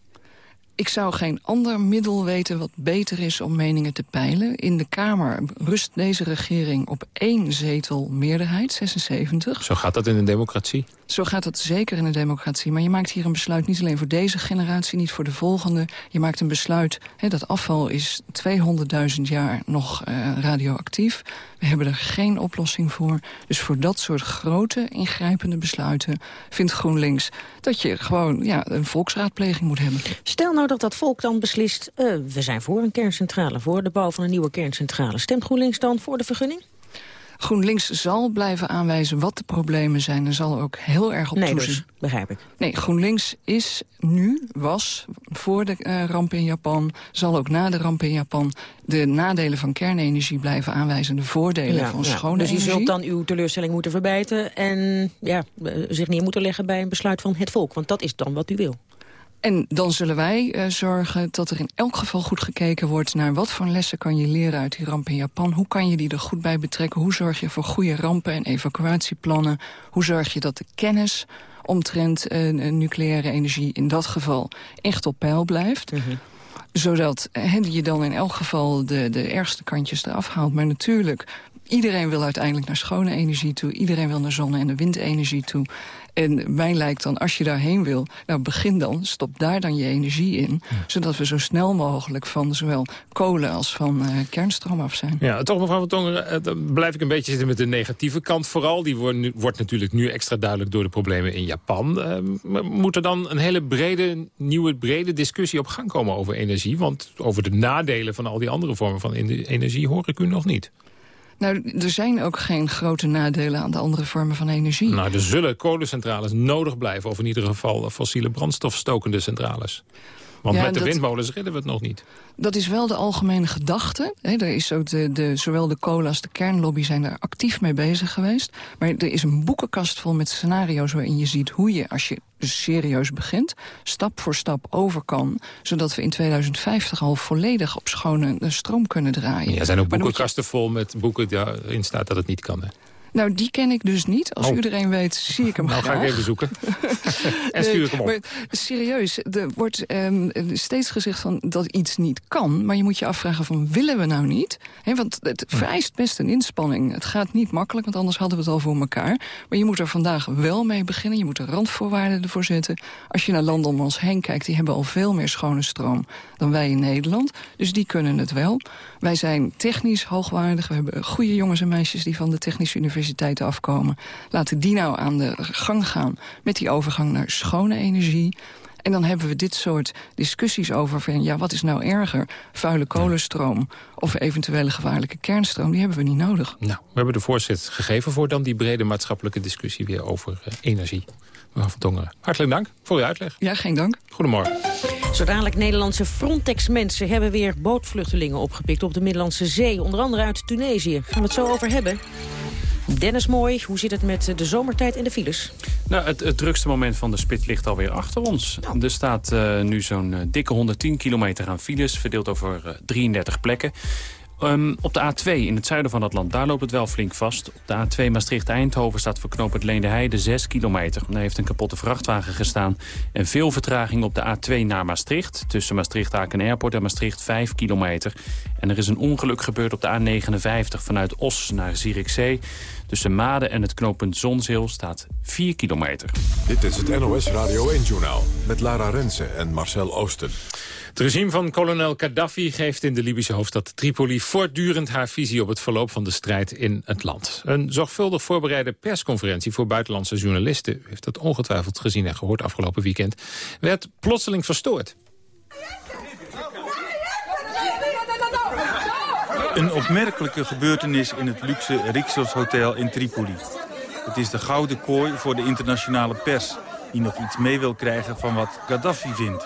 S36: Ik zou geen ander middel weten wat beter is om meningen te peilen. In de Kamer rust deze regering op één zetel meerderheid, 76.
S5: Zo gaat dat in een democratie.
S36: Zo gaat het zeker in een democratie. Maar je maakt hier een besluit niet alleen voor deze generatie, niet voor de volgende. Je maakt een besluit, hè, dat afval is 200.000 jaar nog uh, radioactief. We hebben er geen oplossing voor. Dus voor dat soort grote, ingrijpende besluiten vindt GroenLinks dat je gewoon ja, een volksraadpleging moet hebben.
S6: Stel nou dat dat volk dan beslist, uh, we zijn voor een kerncentrale, voor de bouw van een nieuwe kerncentrale. Stemt GroenLinks dan voor de vergunning?
S36: GroenLinks zal blijven aanwijzen wat de problemen zijn... en zal ook heel erg op
S6: nee,
S36: toezien.
S6: Dus, begrijp ik.
S36: Nee, GroenLinks is nu, was, voor de uh, ramp in Japan... zal ook na de ramp in Japan de nadelen van kernenergie blijven aanwijzen... de voordelen
S6: ja,
S36: van
S6: ja.
S36: schone
S6: dus
S36: energie.
S6: Dus je zult dan uw teleurstelling moeten verbijten... en ja, zich neer moeten leggen bij een besluit van het volk. Want dat is dan wat u wil.
S36: En dan zullen wij uh, zorgen dat er in elk geval goed gekeken wordt... naar wat voor lessen kan je leren uit die ramp in Japan. Hoe kan je die er goed bij betrekken? Hoe zorg je voor goede rampen en evacuatieplannen? Hoe zorg je dat de kennis omtrent uh, nucleaire energie... in dat geval echt op peil blijft?
S6: Mm -hmm
S36: zodat he, je dan in elk geval de, de ergste kantjes eraf haalt. Maar natuurlijk, iedereen wil uiteindelijk naar schone energie toe. Iedereen wil naar zonne- en de windenergie toe. En mij lijkt dan, als je daarheen wil, nou begin dan, stop daar dan je energie in. Ja. Zodat we zo snel mogelijk van zowel kolen als van uh, kernstroom af zijn.
S5: Ja, toch mevrouw van Tongeren, dan blijf ik een beetje zitten met de negatieve kant vooral. Die wordt, nu, wordt natuurlijk nu extra duidelijk door de problemen in Japan. Uh, moet er dan een hele brede, nieuwe brede discussie op gang komen over energie? Want over de nadelen van al die andere vormen van energie hoor ik u nog niet.
S36: Nou, er zijn ook geen grote nadelen aan de andere vormen van energie.
S5: Nou, er zullen kolencentrales nodig blijven... of in ieder geval fossiele brandstofstokende centrales. Want ja, met de dat, windmolens redden we het nog niet.
S36: Dat is wel de algemene gedachte. He, er is ook de, de, zowel de kolen als de kernlobby zijn daar actief mee bezig geweest. Maar er is een boekenkast vol met scenario's waarin je ziet hoe je, als je dus serieus begint, stap voor stap over kan. Zodat we in 2050 al volledig op schone stroom kunnen draaien.
S5: Ja, er zijn ook boekenkasten je... vol met boeken waarin staat dat het niet kan. Hè?
S36: Nou, die ken ik dus niet. Als
S5: oh.
S36: iedereen weet, zie ik hem
S5: nou,
S36: graag.
S5: ga ik even zoeken. en stuur ik hem op.
S36: Maar serieus, er wordt um, steeds gezegd van dat iets niet kan. Maar je moet je afvragen van, willen we nou niet? He, want het vereist best een inspanning. Het gaat niet makkelijk, want anders hadden we het al voor elkaar. Maar je moet er vandaag wel mee beginnen. Je moet er randvoorwaarden ervoor zetten. Als je naar landen om ons heen kijkt, die hebben al veel meer schone stroom dan wij in Nederland. Dus die kunnen het wel. Wij zijn technisch hoogwaardig. We hebben goede jongens en meisjes die van de Technische Universiteiten afkomen. Laten die nou aan de gang gaan met die overgang naar schone energie. En dan hebben we dit soort discussies over van, ja, wat is nou erger? Vuile kolenstroom of eventuele gevaarlijke kernstroom, die hebben we niet nodig.
S5: Nou, we hebben de voorzet gegeven voor dan die brede maatschappelijke discussie weer over uh, energie. Mevrouw van Tongeren, hartelijk dank voor uw uitleg.
S36: Ja, geen dank.
S5: Goedemorgen.
S6: Zo dadelijk Nederlandse Frontex-mensen hebben weer bootvluchtelingen opgepikt op de Middellandse Zee. Onder andere uit Tunesië. Gaan we het zo over hebben. Dennis Mooi, hoe zit het met de zomertijd en de files?
S3: Nou, het, het drukste moment van de spit ligt alweer achter ons.
S6: Nou.
S3: Er staat uh, nu zo'n uh, dikke 110 kilometer aan files, verdeeld over uh, 33 plekken. Um, op de A2 in het zuiden van het land, daar loopt het wel flink vast. Op de A2 Maastricht-Eindhoven staat voor knooppunt Leende Heide 6 kilometer. Daar heeft een kapotte vrachtwagen gestaan. En veel vertraging op de A2 naar Maastricht. Tussen Maastricht-Aken Airport en Maastricht 5 kilometer. En er is een ongeluk gebeurd op de A59 vanuit Os naar Zierikzee. Tussen Maden en het knooppunt Zonzeel staat 4 kilometer.
S37: Dit is het NOS Radio 1-journaal met Lara Rensen en Marcel Oosten.
S5: Het regime van kolonel Gaddafi geeft in de Libische hoofdstad Tripoli voortdurend haar visie op het verloop van de strijd in het land. Een zorgvuldig voorbereide persconferentie voor buitenlandse journalisten, u heeft dat ongetwijfeld gezien en gehoord afgelopen weekend, werd plotseling verstoord.
S38: Een opmerkelijke gebeurtenis in het luxe Rixos Hotel in Tripoli. Het is de gouden kooi voor de internationale pers... die nog iets mee wil krijgen van wat Gaddafi vindt.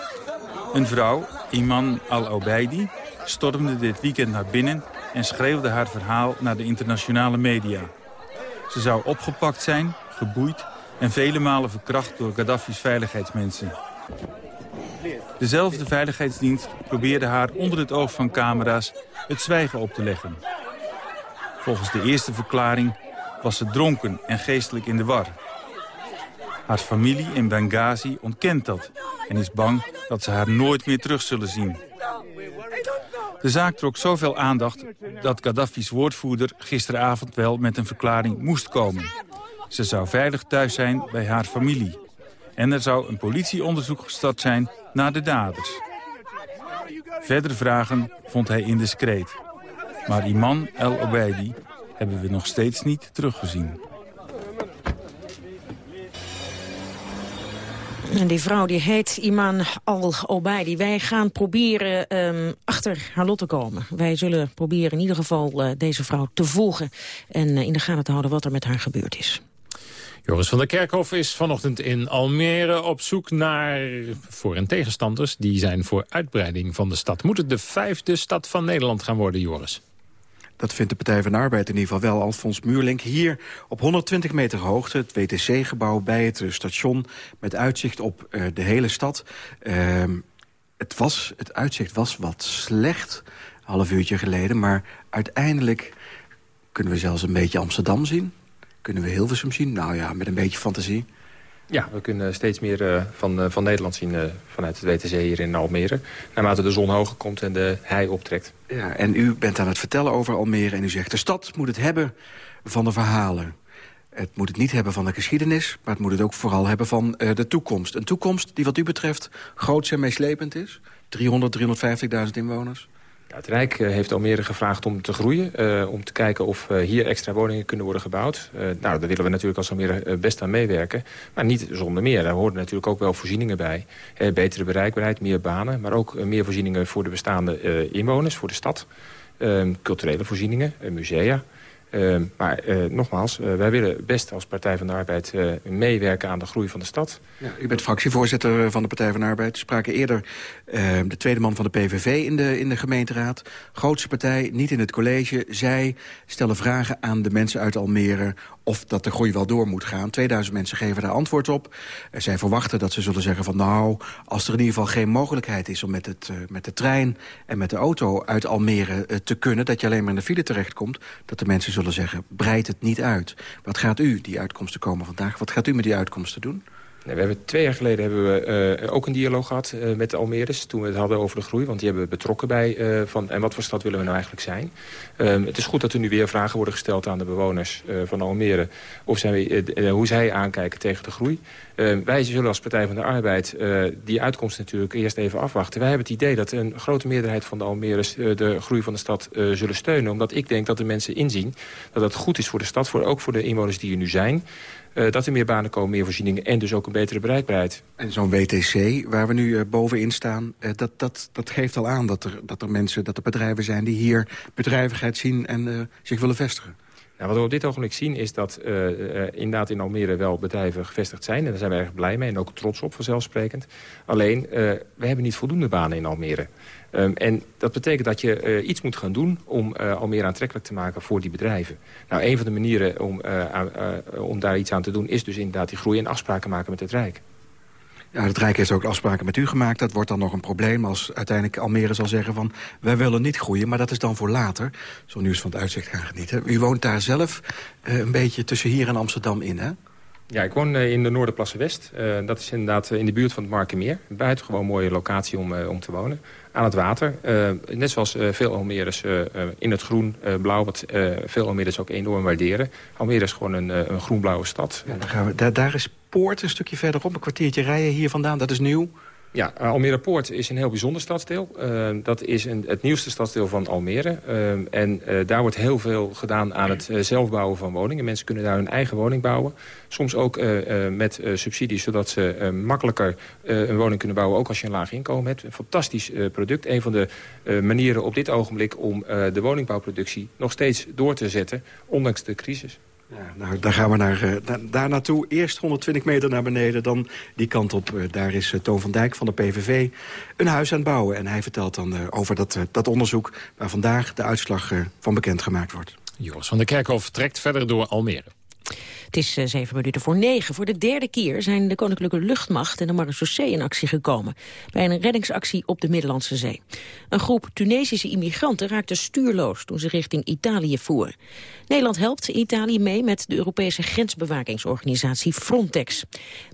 S38: Een vrouw, Iman al-Obeidi, stormde dit weekend naar binnen... en schreeuwde haar verhaal naar de internationale media. Ze zou opgepakt zijn, geboeid en vele malen verkracht door Gaddafi's veiligheidsmensen. Dezelfde veiligheidsdienst probeerde haar onder het oog van camera's het zwijgen op te leggen. Volgens de eerste verklaring was ze dronken en geestelijk in de war. Haar familie in Benghazi ontkent dat en is bang dat ze haar nooit meer terug zullen zien. De zaak trok zoveel aandacht dat Gaddafi's woordvoerder gisteravond wel met een verklaring moest komen. Ze zou veilig thuis zijn bij haar familie. En er zou een politieonderzoek gestart zijn naar de daders. Verdere vragen vond hij indiscreet. Maar Iman El Obeidi hebben we nog steeds niet teruggezien.
S6: En die vrouw die heet Iman Al-Obaidi. Wij gaan proberen um, achter haar lot te komen. Wij zullen proberen in ieder geval uh, deze vrouw te volgen... en uh, in de gaten te houden wat er met haar gebeurd is.
S5: Joris van der Kerkhof is vanochtend in Almere op zoek naar voor- en tegenstanders. Die zijn voor uitbreiding van de stad. Moet het de vijfde stad van Nederland gaan worden, Joris?
S15: Dat vindt de Partij van de Arbeid in ieder geval wel. Alfons Muurlink hier op 120 meter hoogte. Het WTC-gebouw bij het station met uitzicht op uh, de hele stad. Uh, het, was, het uitzicht was wat slecht, een half uurtje geleden. Maar uiteindelijk kunnen we zelfs een beetje Amsterdam zien. Kunnen we Hilversum zien? Nou ja, met een beetje fantasie.
S39: Ja, we kunnen steeds meer uh, van, uh, van Nederland zien uh, vanuit het WTC hier in Almere. Naarmate de zon hoger komt en de hei optrekt.
S15: Ja, en u bent aan het vertellen over Almere en u zegt... de stad moet het hebben van de verhalen. Het moet het niet hebben van de geschiedenis... maar het moet het ook vooral hebben van de toekomst. Een toekomst die wat u betreft groots en meeslepend is. 300, 350.000 inwoners.
S39: Het Rijk heeft Almere gevraagd om te groeien. Uh, om te kijken of uh, hier extra woningen kunnen worden gebouwd. Nou, daar willen we natuurlijk als Almere best aan meewerken. Maar niet zonder meer. Daar horen natuurlijk ook wel voorzieningen bij. betere bereikbaarheid, meer banen. Maar ook meer voorzieningen voor de bestaande inwoners, voor de stad. culturele voorzieningen, musea. Uh, maar uh, nogmaals, uh, wij willen best als Partij van de Arbeid meewerken aan de groei van de stad.
S15: Ja, u bent fractievoorzitter van de Partij van de Arbeid. Spraken eerder de tweede man van de PVV in de, in de gemeenteraad. Grootste partij, niet in het college. Zij stellen vragen aan de mensen uit Almere of dat de groei wel door moet gaan. 2000 mensen geven daar antwoord op. zij verwachten dat ze zullen zeggen van nou, als er in ieder geval geen mogelijkheid is om met, het, met de trein en met de auto uit Almere te kunnen, dat je alleen maar in de file terechtkomt, dat de mensen zullen zeggen, breid het niet uit. Wat gaat u, die uitkomsten komen vandaag, wat gaat u met die uitkomsten doen?
S39: We hebben, twee jaar geleden hebben we uh, ook een dialoog gehad uh, met de Almeres... toen we het hadden over de groei, want die hebben we betrokken bij... Uh, van, en wat voor stad willen we nou eigenlijk zijn? Um, het is goed dat er nu weer vragen worden gesteld aan de bewoners van Almere... Of hoe zij aankijken tegen de groei. Ehm, wij zullen als Partij van de Arbeid die uitkomst natuurlijk eerst even afwachten. Wij hebben het idee dat een grote meerderheid van de Almeres... de groei van de stad zullen steunen. Omdat ik denk dat de mensen inzien dat het goed is voor de stad... Voor, ook voor de inwoners die er nu zijn... Uh, dat er meer banen komen, meer voorzieningen en dus ook een betere bereikbaarheid.
S15: En zo'n WTC, waar we nu uh, bovenin staan, uh, dat, dat, dat geeft al aan dat er, dat er mensen, dat er bedrijven zijn die hier bedrijvigheid zien en zich willen vestigen.
S39: Nou, wat we op dit ogenblik zien is dat uh, inderdaad in Almere wel bedrijven gevestigd zijn. En daar zijn we erg blij mee en ook trots op vanzelfsprekend. Alleen, uh, we hebben niet voldoende banen in Almere. Um, en dat betekent dat je iets moet gaan doen om Almere aantrekkelijk te maken voor die bedrijven. Nou, een van de manieren om, om daar iets aan te doen is dus inderdaad die groei en afspraken maken met het Rijk.
S15: Ja, het Rijk heeft ook afspraken met u gemaakt. Dat wordt dan nog een probleem als uiteindelijk Almere zal zeggen van... wij willen niet groeien, maar dat is dan voor later. Zo nieuws van het uitzicht gaan genieten. U woont daar zelf uh, een beetje tussen hier en Amsterdam in, hè?
S39: Ja, ik woon uh, in de Noorderplassen West. Uh, dat is inderdaad in de buurt van het Markenmeer. Een buitengewoon mooie locatie om, om te wonen. Aan het water. net zoals veel Almeres in het groen, blauw... wat veel Almeres ook enorm waarderen. Almere is gewoon een, een groen-blauwe stad.
S15: Ja, gaan we, daar is Poort een stukje verderop, een kwartiertje rijden hier vandaan. Dat is nieuw.
S39: Ja, uh, Almere Poort is een heel bijzonder stadsdeel. Uh, dat is een, het nieuwste stadsdeel van Almere. Uh, en daar wordt heel veel gedaan aan het zelfbouwen van woningen. Mensen kunnen daar hun eigen woning bouwen. Soms ook met subsidies, zodat ze makkelijker een woning kunnen bouwen... ook als je een laag inkomen hebt. Een fantastisch product. Een van de manieren op dit ogenblik om de woningbouwproductie nog steeds door te zetten... ondanks de crisis.
S15: Ja, nou, daar gaan we naar, uh, daar naartoe. Eerst 120 meter naar beneden, dan die kant op. Uh, daar is uh, Toon van Dijk van de PVV een huis aan het bouwen. En hij vertelt dan over dat, dat onderzoek... waar vandaag de uitslag van bekendgemaakt wordt.
S5: Joris van der Kerkhof trekt verder door Almere.
S6: Het is uh, zeven minuten voor negen. Voor de derde keer zijn de Koninklijke Luchtmacht en de Marechaussee in actie gekomen. Bij een reddingsactie op de Middellandse Zee. Een groep Tunesische immigranten raakte stuurloos toen ze richting Italië voeren. Nederland helpt Italië mee met de Europese grensbewakingsorganisatie Frontex.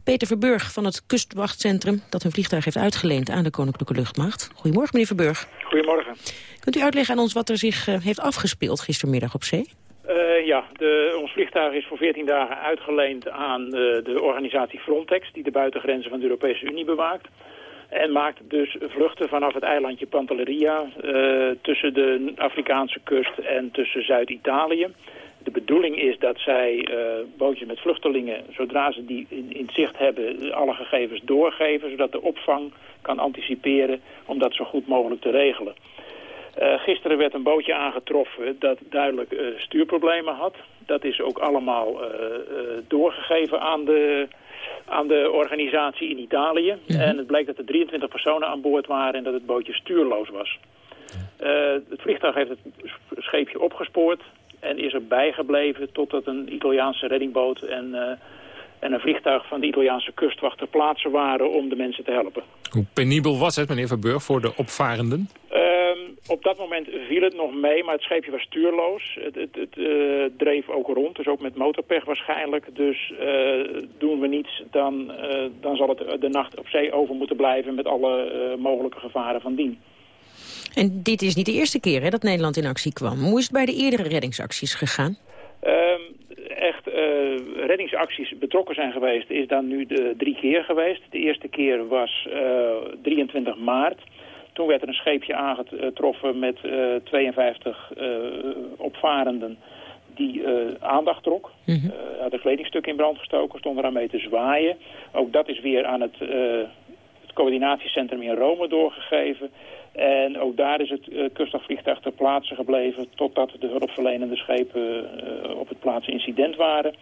S6: Peter Verburg van het Kustwachtcentrum dat een vliegtuig heeft uitgeleend aan de Koninklijke Luchtmacht. Goedemorgen meneer Verburg.
S40: Goedemorgen.
S6: Kunt u uitleggen aan ons wat er zich uh, heeft afgespeeld gistermiddag op zee?
S40: Uh, ja, de, ons vliegtuig is voor 14 dagen uitgeleend aan uh, de organisatie Frontex... die de buitengrenzen van de Europese Unie bewaakt. En maakt dus vluchten vanaf het eilandje Pantelleria... Uh, tussen de Afrikaanse kust en tussen Zuid-Italië. De bedoeling is dat zij bootjes met vluchtelingen... zodra ze die in zicht hebben, alle gegevens doorgeven... zodat de opvang kan anticiperen om dat zo goed mogelijk te regelen. Uh, gisteren werd een bootje aangetroffen dat duidelijk uh, stuurproblemen had. Dat is ook allemaal uh, doorgegeven aan de, aan de organisatie in Italië. Ja. En het bleek dat er 23 personen aan boord waren en dat het bootje stuurloos was. het vliegtuig heeft het scheepje opgespoord en is erbij gebleven totdat een Italiaanse reddingboot en, en een vliegtuig van de Italiaanse kustwacht ter plaatse waren om de mensen te helpen.
S5: Hoe penibel was het, meneer Verburg, voor de opvarenden?
S40: Um, op dat moment viel het nog mee, maar het scheepje was stuurloos. Het, het, het uh, dreef ook rond, dus ook met motorpech waarschijnlijk. Dus uh, doen we niets, dan, uh, dan zal het de nacht op zee over moeten blijven... met alle mogelijke gevaren van dien.
S6: En dit is niet de eerste keer hè, dat Nederland in actie kwam. Hoe is het bij de eerdere reddingsacties gegaan?
S40: Um, echt reddingsacties betrokken zijn geweest is dan nu de drie keer geweest. De eerste keer was 23 maart... Toen werd er een scheepje aangetroffen met uh, 52 uh, opvarenden die uh, aandacht trok. Mm -hmm. uh, had een kledingstuk in brand gestoken, stond eraan mee te zwaaien. Ook dat is weer aan het, uh, het coördinatiecentrum in Rome doorgegeven. En ook daar is het uh, ter plaatse gebleven... totdat de hulpverlenende schepen op het plaatsen incident waren.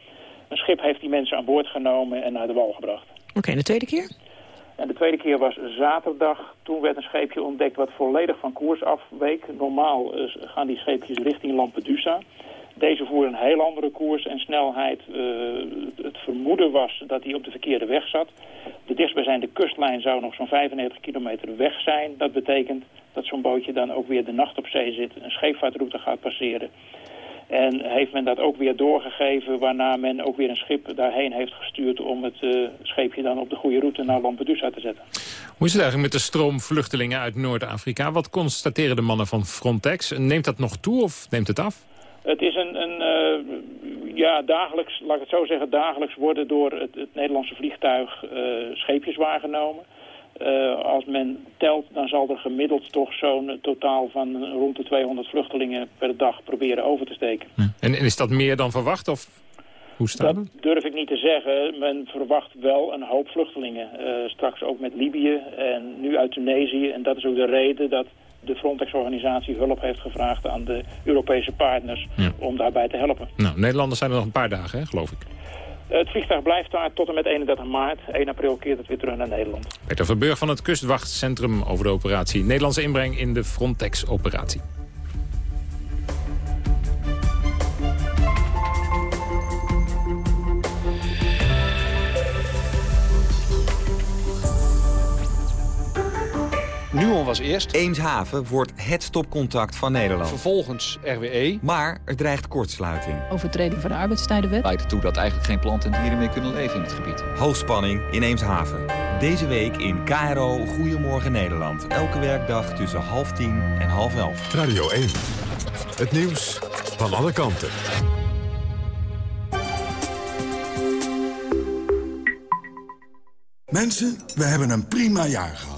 S40: Een schip heeft die mensen aan boord genomen en naar de wal gebracht.
S6: Oké, okay, en de tweede keer?
S40: En de tweede keer was zaterdag. Toen werd een scheepje ontdekt wat volledig van koers afweek. Normaal uh, gaan die scheepjes richting Lampedusa. Deze voeren een heel andere koers en snelheid. Uh, het vermoeden was dat hij op de verkeerde weg zat. De dichtstbijzijnde kustlijn zou nog zo'n 95 kilometer weg zijn. Dat betekent dat zo'n bootje dan ook weer de nacht op zee zit. Een scheepvaartroute gaat passeren. En heeft men dat ook weer doorgegeven, waarna men ook weer een schip daarheen heeft gestuurd om het uh, scheepje dan op de goede route naar Lampedusa te zetten.
S5: Hoe is het eigenlijk met de stroom vluchtelingen uit Noord-Afrika? Wat constateren de mannen van Frontex? Neemt dat nog toe of neemt het af?
S40: Het is een, een uh, ja, dagelijks, laat ik het zo zeggen, dagelijks worden door het, het Nederlandse vliegtuig uh, scheepjes waargenomen. Uh, als men telt, dan zal er gemiddeld toch zo'n totaal van rond de 200 vluchtelingen per dag proberen over te steken.
S5: Ja. En, en, is dat meer dan verwacht? Of hoe staat
S40: dat het? durf ik niet te zeggen. Men verwacht wel een hoop vluchtelingen. Straks ook met Libië en nu uit Tunesië. En dat is ook de reden dat de Frontex-organisatie hulp heeft gevraagd aan de Europese partners ja. om daarbij te helpen.
S5: Nou, Nederlanders zijn er nog een paar dagen, hè, geloof ik.
S40: Het vliegtuig blijft daar tot en met 31 maart. 1 april keert het weer terug naar Nederland.
S5: Peter Verburg van het Kustwachtcentrum over de operatie. Nederlandse inbreng in de Frontex-operatie.
S41: Nuon was eerst.
S35: Eemshaven wordt het stopcontact van Nederland.
S41: Vervolgens RWE.
S35: Maar er dreigt kortsluiting.
S42: Overtreding van de arbeidstijdenwet.
S41: Leidt ertoe dat eigenlijk geen planten en dieren meer kunnen leven in het gebied.
S35: Hoogspanning in Eemshaven. Deze week in KRO Goedemorgen Nederland. Elke werkdag tussen half tien en half elf.
S1: Radio 1. Het nieuws van alle kanten.
S43: Mensen, we hebben een prima jaar gehad.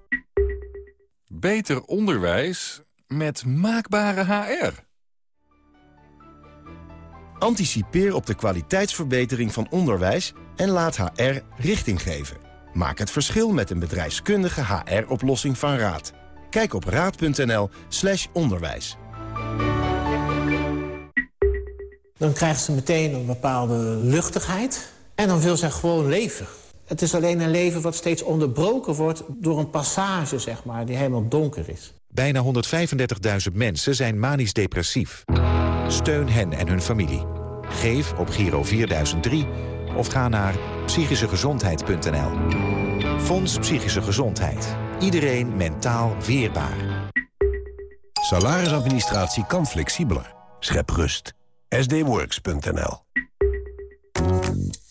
S31: Beter onderwijs met maakbare HR.
S4: Anticipeer op de kwaliteitsverbetering van onderwijs en laat HR richting geven. Maak het verschil met een bedrijfskundige HR-oplossing van Raad. Kijk op raad.nl slash onderwijs.
S35: Dan krijgt ze meteen een bepaalde luchtigheid. En dan wil zij gewoon leven. Het is alleen een leven wat steeds onderbroken wordt... door een passage, zeg maar, die helemaal donker is.
S44: Bijna 135.000 mensen zijn manisch depressief. Steun hen en hun familie. Geef op Giro 4003 of ga naar psychischegezondheid.nl. Fonds Psychische Gezondheid. Iedereen mentaal weerbaar.
S45: Salarisadministratie kan flexibeler. Schep rust. sdworks.nl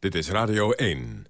S1: Dit is Radio 1.